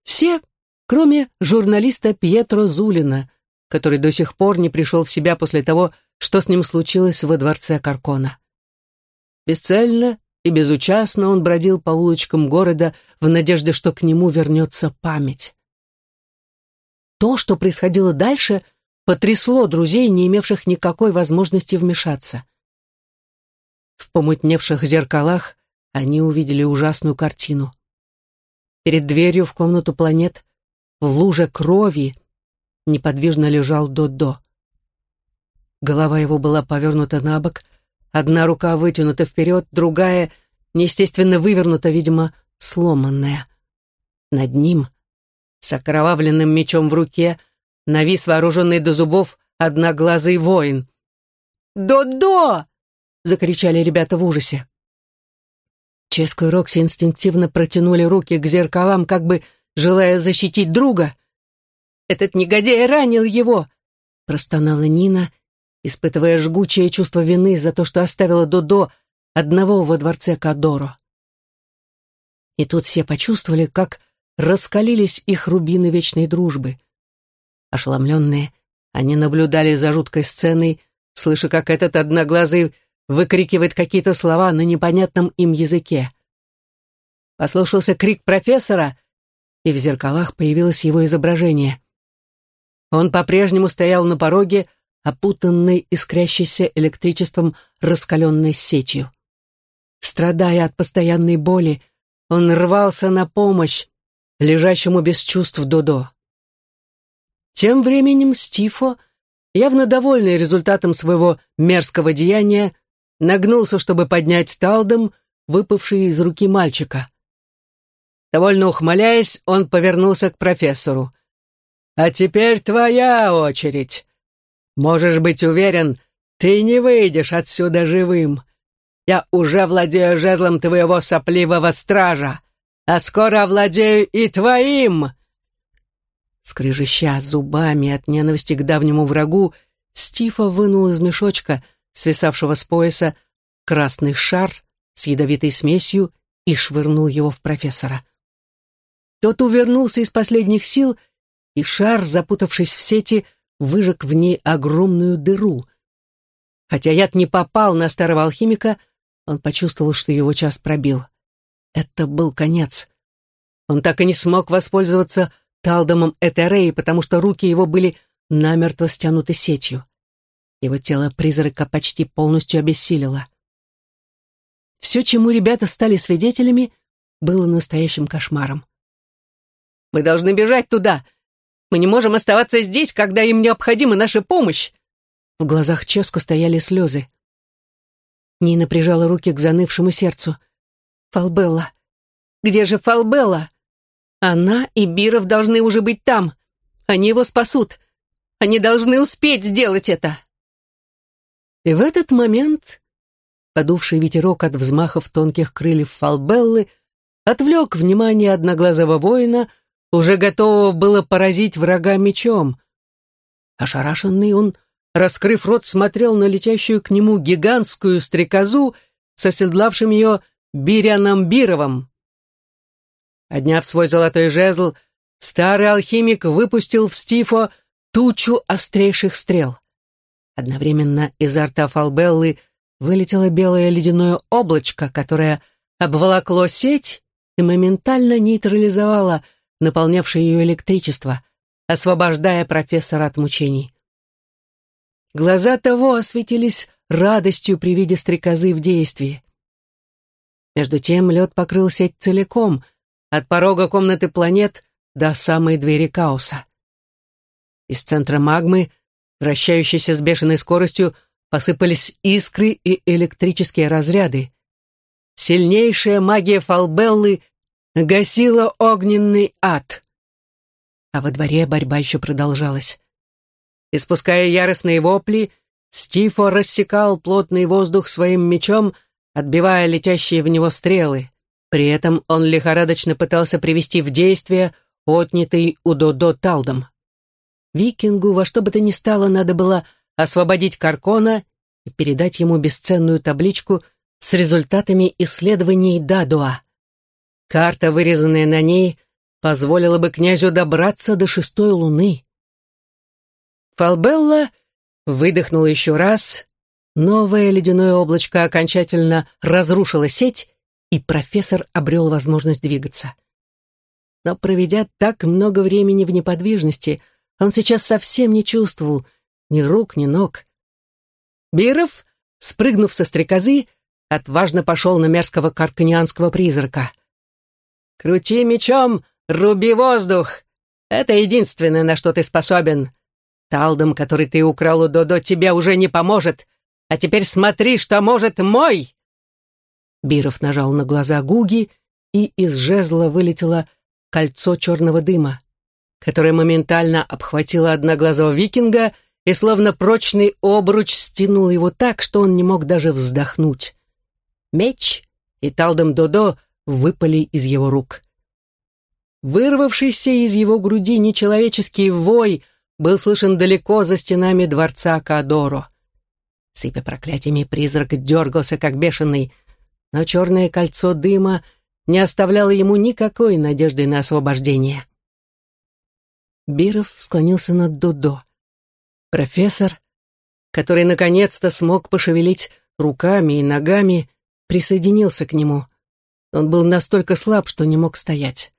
Все, кроме журналиста Пьетро Зулина, который до сих пор не пришел в себя после того, что с ним случилось во дворце Каркона. Бесцельно и безучастно он бродил по улочкам города в надежде, что к нему вернется память. То, что происходило дальше, потрясло друзей, не имевших никакой возможности вмешаться. В помутневших зеркалах они увидели ужасную картину. Перед дверью в комнату планет в луже крови неподвижно лежал Додо. Голова его была повернута на бок, одна рука вытянута вперед, другая, неестественно вывернута, видимо, сломанная. Над ним, с окровавленным мечом в руке, навис вооруженный до зубов одноглазый воин. «До-до!» — закричали ребята в ужасе. Ческо и Рокси инстинктивно протянули руки к зеркалам, как бы желая защитить друга. «Этот негодяй ранил его!» — простонала Нина, испытывая жгучее чувство вины за то, что оставила Додо одного во дворце Кадоро. И тут все почувствовали, как раскалились их рубины вечной дружбы. Ошеломленные, они наблюдали за жуткой сценой, слыша, как этот одноглазый выкрикивает какие-то слова на непонятном им языке. Послушался крик профессора, и в зеркалах появилось его изображение. Он по-прежнему стоял на пороге, опутанный искрящейся электричеством раскаленной сетью. Страдая от постоянной боли, он рвался на помощь лежащему без чувств Додо. Тем временем Стифо, явно довольный результатом своего мерзкого деяния, нагнулся, чтобы поднять талдом, выпавший из руки мальчика. Довольно ухмыляясь, он повернулся к профессору. «А теперь твоя очередь. Можешь быть уверен, ты не выйдешь отсюда живым. Я уже владею жезлом твоего сопливого стража, а скоро овладею и твоим!» Скрежеща зубами от ненависти к давнему врагу, Стифа вынул из мешочка — свисавшего с пояса, красный шар с ядовитой смесью и швырнул его в профессора. Тот увернулся из последних сил, и шар, запутавшись в сети, выжег в ней огромную дыру. Хотя яд не попал на старого алхимика, он почувствовал, что его час пробил. Это был конец. Он так и не смог воспользоваться талдомом Этереи, потому что руки его были намертво стянуты сетью. Его тело призрака почти полностью обессилило. Все, чему ребята стали свидетелями, было настоящим кошмаром. «Мы должны бежать туда! Мы не можем оставаться здесь, когда им необходима наша помощь!» В глазах Ческо стояли слезы. Нина прижала руки к занывшему сердцу. «Фалбелла! Где же Фалбелла? Она и Биров должны уже быть там. Они его спасут. Они должны успеть сделать это!» И в этот момент подувший ветерок от взмахов тонких крыльев фалбеллы отвлек внимание одноглазого воина, уже готового было поразить врага мечом. Ошарашенный он, раскрыв рот, смотрел на летящую к нему гигантскую стрекозу с ее Биряном Бировым. Подняв свой золотой жезл, старый алхимик выпустил в Стифо тучу острейших стрел. Одновременно изо рта Фалбеллы вылетело белое ледяное облачко, которое обволокло сеть и моментально нейтрализовало наполнявшее ее электричество, освобождая профессора от мучений. Глаза того осветились радостью при виде стрекозы в действии. Между тем лед покрыл сеть целиком, от порога комнаты планет до самой двери хаоса. Из центра магмы вращающейся с бешеной скоростью, посыпались искры и электрические разряды. Сильнейшая магия Фалбеллы гасила огненный ад. А во дворе борьба еще продолжалась. Испуская яростные вопли, Стифо рассекал плотный воздух своим мечом, отбивая летящие в него стрелы. При этом он лихорадочно пытался привести в действие отнятый у Додо Талдом. Викингу во что бы то ни стало надо было освободить Каркона и передать ему бесценную табличку с результатами исследований Дадуа. Карта, вырезанная на ней, позволила бы князю добраться до шестой луны. Фалбелла выдохнула еще раз, новое ледяное облачко окончательно разрушило сеть, и профессор обрел возможность двигаться. Но проведя так много времени в неподвижности, он сейчас совсем не чувствовал ни рук, ни ног. Биров, спрыгнув со стрекозы, отважно пошел на мерзкого карканианского призрака. «Крути мечом, руби воздух! Это единственное, на что ты способен. Талдом, который ты украл у Додо, тебе уже не поможет. А теперь смотри, что может мой!» Биров нажал на глаза Гуги, и из жезла вылетело кольцо черного дыма которая моментально обхватила одноглазого викинга и словно прочный обруч стянул его так, что он не мог даже вздохнуть. Меч и Талдом Додо выпали из его рук. Вырвавшийся из его груди нечеловеческий вой был слышен далеко за стенами дворца Кадоро. Сыпя проклятиями, призрак дергался, как бешеный, но черное кольцо дыма не оставляло ему никакой надежды на освобождение. Биров склонился над Додо. Профессор, который наконец-то смог пошевелить руками и ногами, присоединился к нему. Он был настолько слаб, что не мог стоять.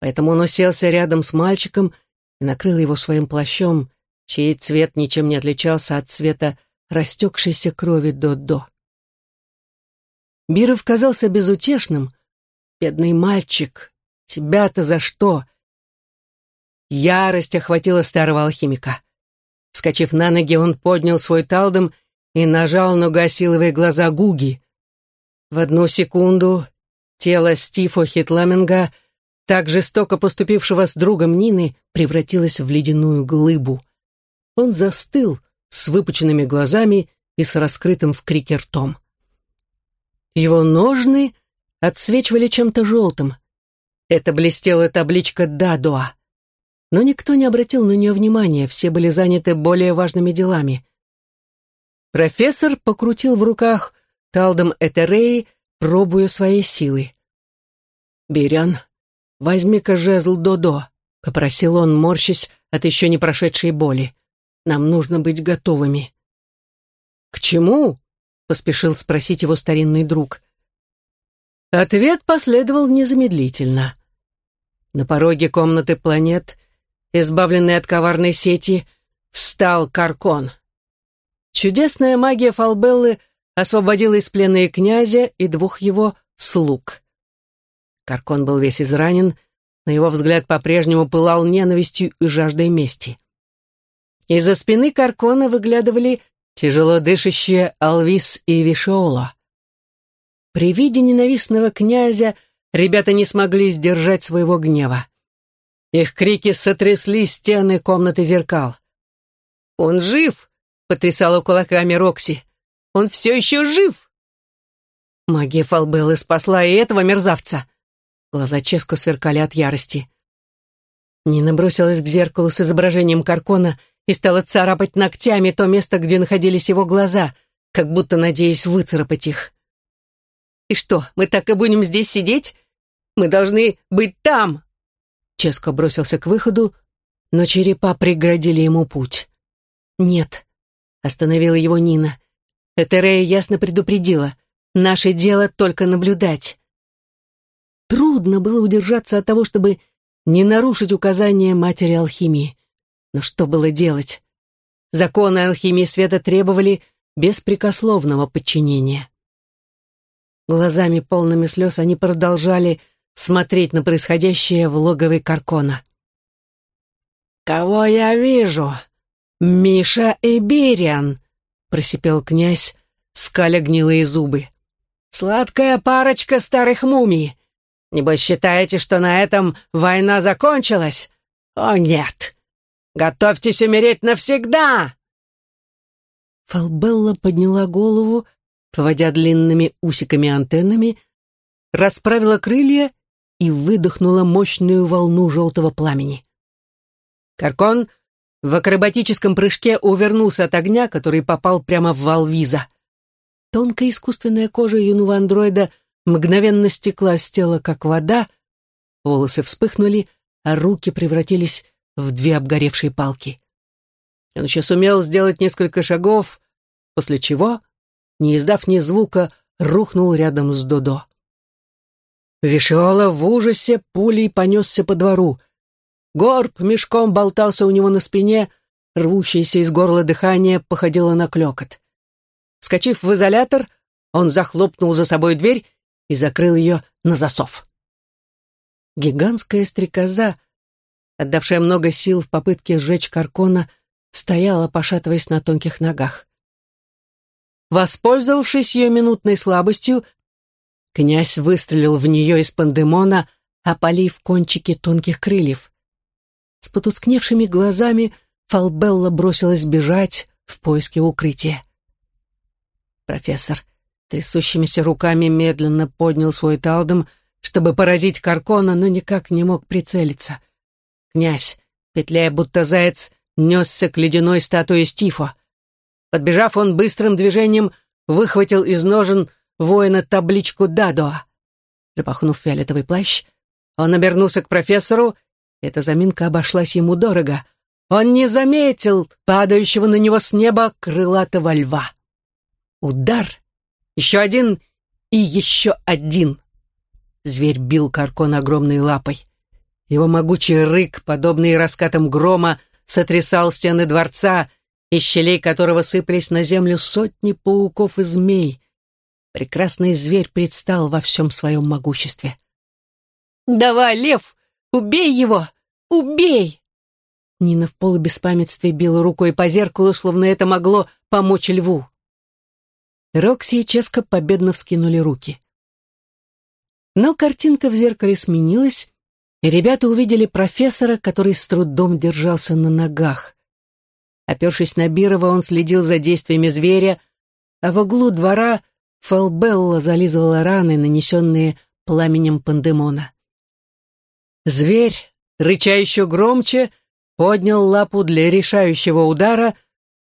Поэтому он уселся рядом с мальчиком и накрыл его своим плащом, чей цвет ничем не отличался от цвета растекшейся крови Додо. Биров казался безутешным. «Бедный мальчик, тебя-то за что?» Ярость охватила старого алхимика. Вскочив на ноги, он поднял свой талдом и нажал на гасиловые глаза Гуги. В одну секунду тело Стифо Хитламинга, так жестоко поступившего с другом Нины, превратилось в ледяную глыбу. Он застыл с выпученными глазами и с раскрытым в крике ртом. Его ножны отсвечивали чем-то желтым. Это блестела табличка «Дадуа». Но никто не обратил на нее внимания, все были заняты более важными делами. Профессор покрутил в руках талдом Этереи, пробуя свои силы. «Берян, возьми-ка жезл Додо», — попросил он, морщась от еще не прошедшей боли. «Нам нужно быть готовыми». «К чему?» — поспешил спросить его старинный друг. Ответ последовал незамедлительно. На пороге комнаты планет избавленный от коварной сети, встал Каркон. Чудесная магия Фалбеллы освободила из плена и князя, и двух его слуг. Каркон был весь изранен, но его взгляд по-прежнему пылал ненавистью и жаждой мести. Из-за спины Каркона выглядывали тяжело дышащие Алвис и Вишоула. При виде ненавистного князя ребята не смогли сдержать своего гнева. Их крики сотрясли стены комнаты зеркал. «Он жив!» — потрясала кулаками Рокси. «Он все еще жив!» Магия Фалбеллы спасла и этого мерзавца. Глаза Ческо сверкали от ярости. Нина бросилась к зеркалу с изображением Каркона и стала царапать ногтями то место, где находились его глаза, как будто надеясь выцарапать их. «И что, мы так и будем здесь сидеть? Мы должны быть там!» Ческо бросился к выходу, но черепа преградили ему путь. «Нет», — остановила его Нина. Этерея ясно предупредила. «Наше дело только наблюдать». Трудно было удержаться от того, чтобы не нарушить указания матери алхимии. Но что было делать? Законы алхимии света требовали беспрекословного подчинения. Глазами полными слез они продолжали смотреть на происходящее в логовой Каркона. «Кого я вижу? Миша и Бериан!» — просипел князь, скаля гнилые зубы. «Сладкая парочка старых мумий! Небось считаете, что на этом война закончилась? О, нет! Готовьтесь умереть навсегда!» Фалбелла подняла голову, поводя длинными усиками-антеннами, расправила крылья и выдохнула мощную волну желтого пламени. Каркон в акробатическом прыжке увернулся от огня, который попал прямо в вал виза. Тонкая искусственная кожа юного андроида мгновенно стекла с тела, как вода, волосы вспыхнули, а руки превратились в две обгоревшие палки. Он еще сумел сделать несколько шагов, после чего, не издав ни звука, рухнул рядом с Додо. Вишиола в ужасе пулей понесся по двору. Горб мешком болтался у него на спине, рвущееся из горла дыхание походило на клёкот. Скочив в изолятор, он захлопнул за собой дверь и закрыл ее на засов. Гигантская стрекоза, отдавшая много сил в попытке сжечь Каркона, стояла, пошатываясь на тонких ногах. Воспользовавшись ее минутной слабостью, Князь выстрелил в нее из пандемона, опалив кончики тонких крыльев. С потускневшими глазами, Фалбелла бросилась бежать в поиске укрытия. Профессор трясущимися руками медленно поднял свой талдом, чтобы поразить Каркона, но никак не мог прицелиться. Князь, петляя будто заяц, несся к ледяной статуе Стифа. Подбежав, он быстрым движением выхватил из ножен воина табличку Дадоа. Запахнув фиолетовый плащ, он обернулся к профессору. Эта заминка обошлась ему дорого. Он не заметил падающего на него с неба крылатого льва. Удар! Еще один и еще один. Зверь бил Каркон огромной лапой. Его могучий рык, подобный раскатам грома, сотрясал стены дворца, из щелей которого сыпались на землю сотни пауков и змей. Прекрасный зверь предстал во всем своем могуществе. «Давай, лев, убей его! Убей!» Нина в полубеспамятстве била рукой по зеркалу, словно это могло помочь льву. Рокси и Ческа победно вскинули руки. Но картинка в зеркале сменилась, и ребята увидели профессора, который с трудом держался на ногах. Опершись на Бирова, он следил за действиями зверя, а в углу двора Фелбелла зализывала раны, нанесенные пламенем пандемона. Зверь, рыча еще громче, поднял лапу для решающего удара,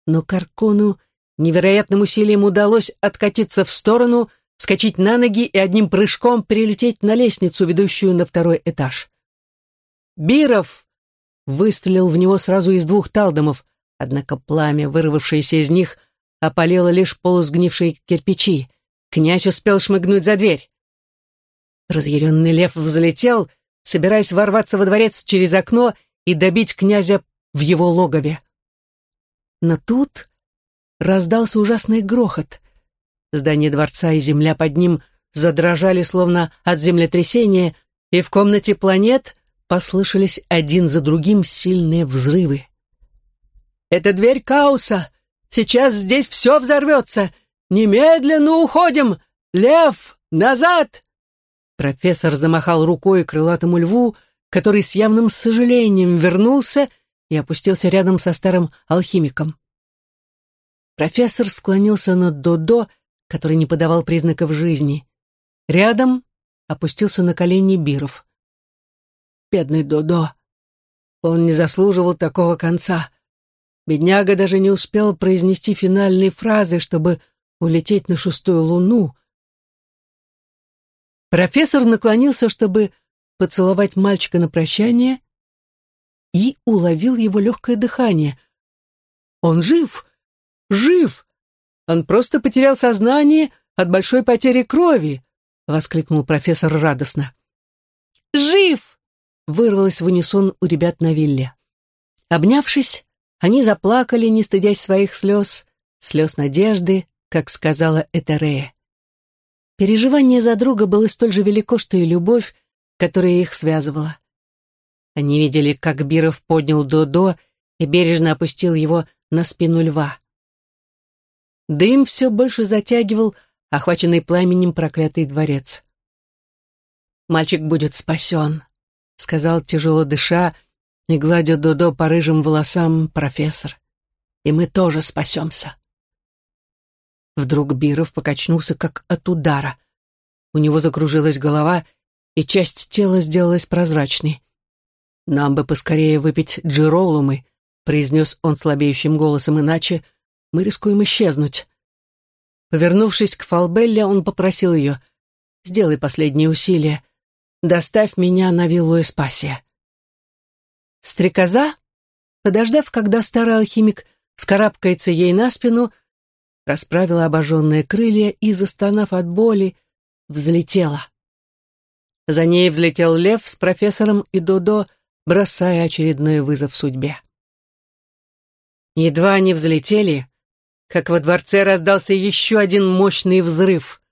но Каркону невероятным усилием удалось откатиться в сторону, скачать на ноги и одним прыжком перелететь на лестницу, ведущую на второй этаж. «Биров!» выстрелил в него сразу из двух талдомов, однако пламя, вырвавшееся из них, опалило лишь полусгнившие кирпичи. Князь успел шмыгнуть за дверь. Разъяренный лев взлетел, собираясь ворваться во дворец через окно и добить князя в его логове. Но тут раздался ужасный грохот. Здание дворца и земля под ним задрожали словно от землетрясения, и в комнате планет послышались один за другим сильные взрывы. «Это дверь Кауса! Сейчас здесь все взорвется! Немедленно уходим! Лев, назад!» Профессор замахал рукой крылатому льву, который с явным сожалением вернулся и опустился рядом со старым алхимиком. Профессор склонился над Додо, который не подавал признаков жизни. Рядом опустился на колени Биров. Бедный Додо. Он не заслуживал такого конца. Бедняга даже не успел произнести финальные фразы, чтобы улететь на шестую луну. Профессор наклонился, чтобы поцеловать мальчика на прощание, и уловил его легкое дыхание. «Он жив! Жив! Он просто потерял сознание от большой потери крови!» — воскликнул профессор радостно. «Жив!» — вырвалось в унисон у ребят на вилле. Обнявшись, они заплакали, не стыдясь своих слез, слез надежды, как сказала Этерея. Переживание за друга было столь же велико, что и любовь, которая их связывала. Они видели, как Биров поднял Додо и бережно опустил его на спину льва. Дым все больше затягивал охваченный пламенем проклятый дворец. «Мальчик будет спасен», — сказал, тяжело дыша, и гладя Додо по рыжим волосам профессор. «И мы тоже спасемся». Вдруг Биров покачнулся, как от удара. У него закружилась голова, и часть тела сделалась прозрачной. «Нам бы поскорее выпить джиролумы», — произнес он слабеющим голосом, «иначе мы рискуем исчезнуть». Повернувшись к Фалбелле, он попросил ее, «Сделай последнее усилие. Доставь меня на виллу Эспасия». Стрекоза, подождав, когда старый алхимик скарабкается ей на спину, расправила обожженные крылья и, застонав от боли, взлетела. За ней взлетел лев с профессором и Додо, бросая очередной вызов судьбе. Едва они взлетели, как во дворце раздался еще один мощный взрыв.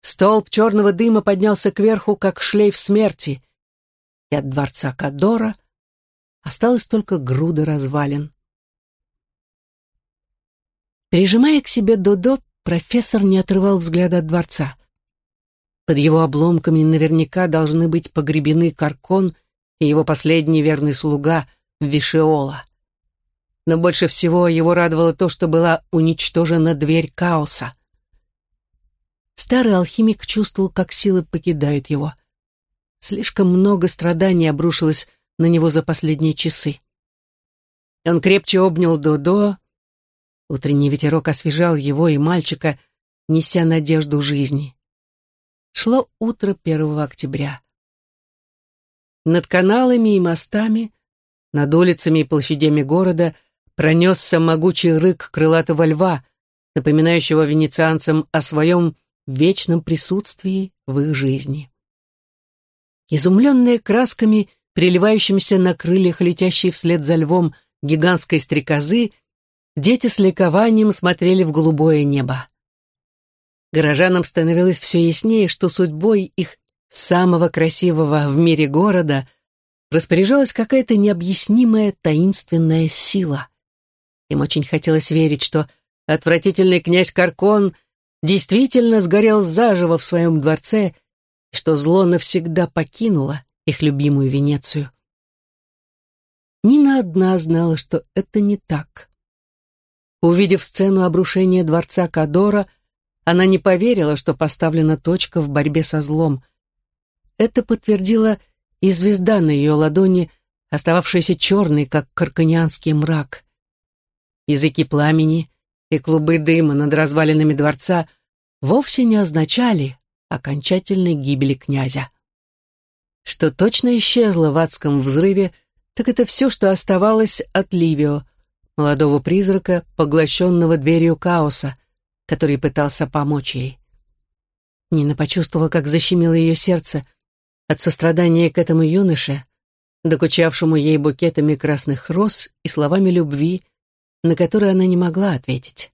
Столб черного дыма поднялся кверху, как шлейф смерти, и от дворца Кадора осталась только груда развалин. Прижимая к себе Додо, профессор не отрывал взгляда от дворца. Под его обломками наверняка должны быть погребены Каркон и его последний верный слуга Вишеола. но больше всего его радовало то, что была уничтожена дверь хаоса. Старый алхимик чувствовал, как силы покидают его. Слишком много страданий обрушилось на него за последние часы. Он крепче обнял Додо. Утренний ветерок освежал его и мальчика, неся надежду жизни. Шло утро 1 октября. Над каналами и мостами, над улицами и площадями города пронесся могучий рык крылатого льва, напоминающего венецианцам о своем вечном присутствии в их жизни. Изумленные красками, приливающимися на крыльях, летящей вслед за львом гигантской стрекозы, дети с ликованием смотрели в голубое небо. Горожанам становилось все яснее, что судьбой их самого красивого в мире города распоряжалась какая-то необъяснимая таинственная сила. Им очень хотелось верить, что отвратительный князь Каркон действительно сгорел заживо в своем дворце, и что зло навсегда покинуло их любимую Венецию. Нина одна знала, что это не так. Увидев сцену обрушения дворца Кадора, она не поверила, что поставлена точка в борьбе со злом. Это подтвердила и звезда на ее ладони, остававшаяся черной, как карканианский мрак. Языки пламени, и клубы дыма над развалинами дворца вовсе не означали окончательной гибели князя. Что точно исчезло в адском взрыве, так это все, что оставалось от Ливио, молодого призрака, поглощенного дверью хаоса, который пытался помочь ей. Нина почувствовала, как защемило ее сердце от сострадания к этому юноше, докучавшему ей букетами красных роз и словами любви, на которые она не могла ответить.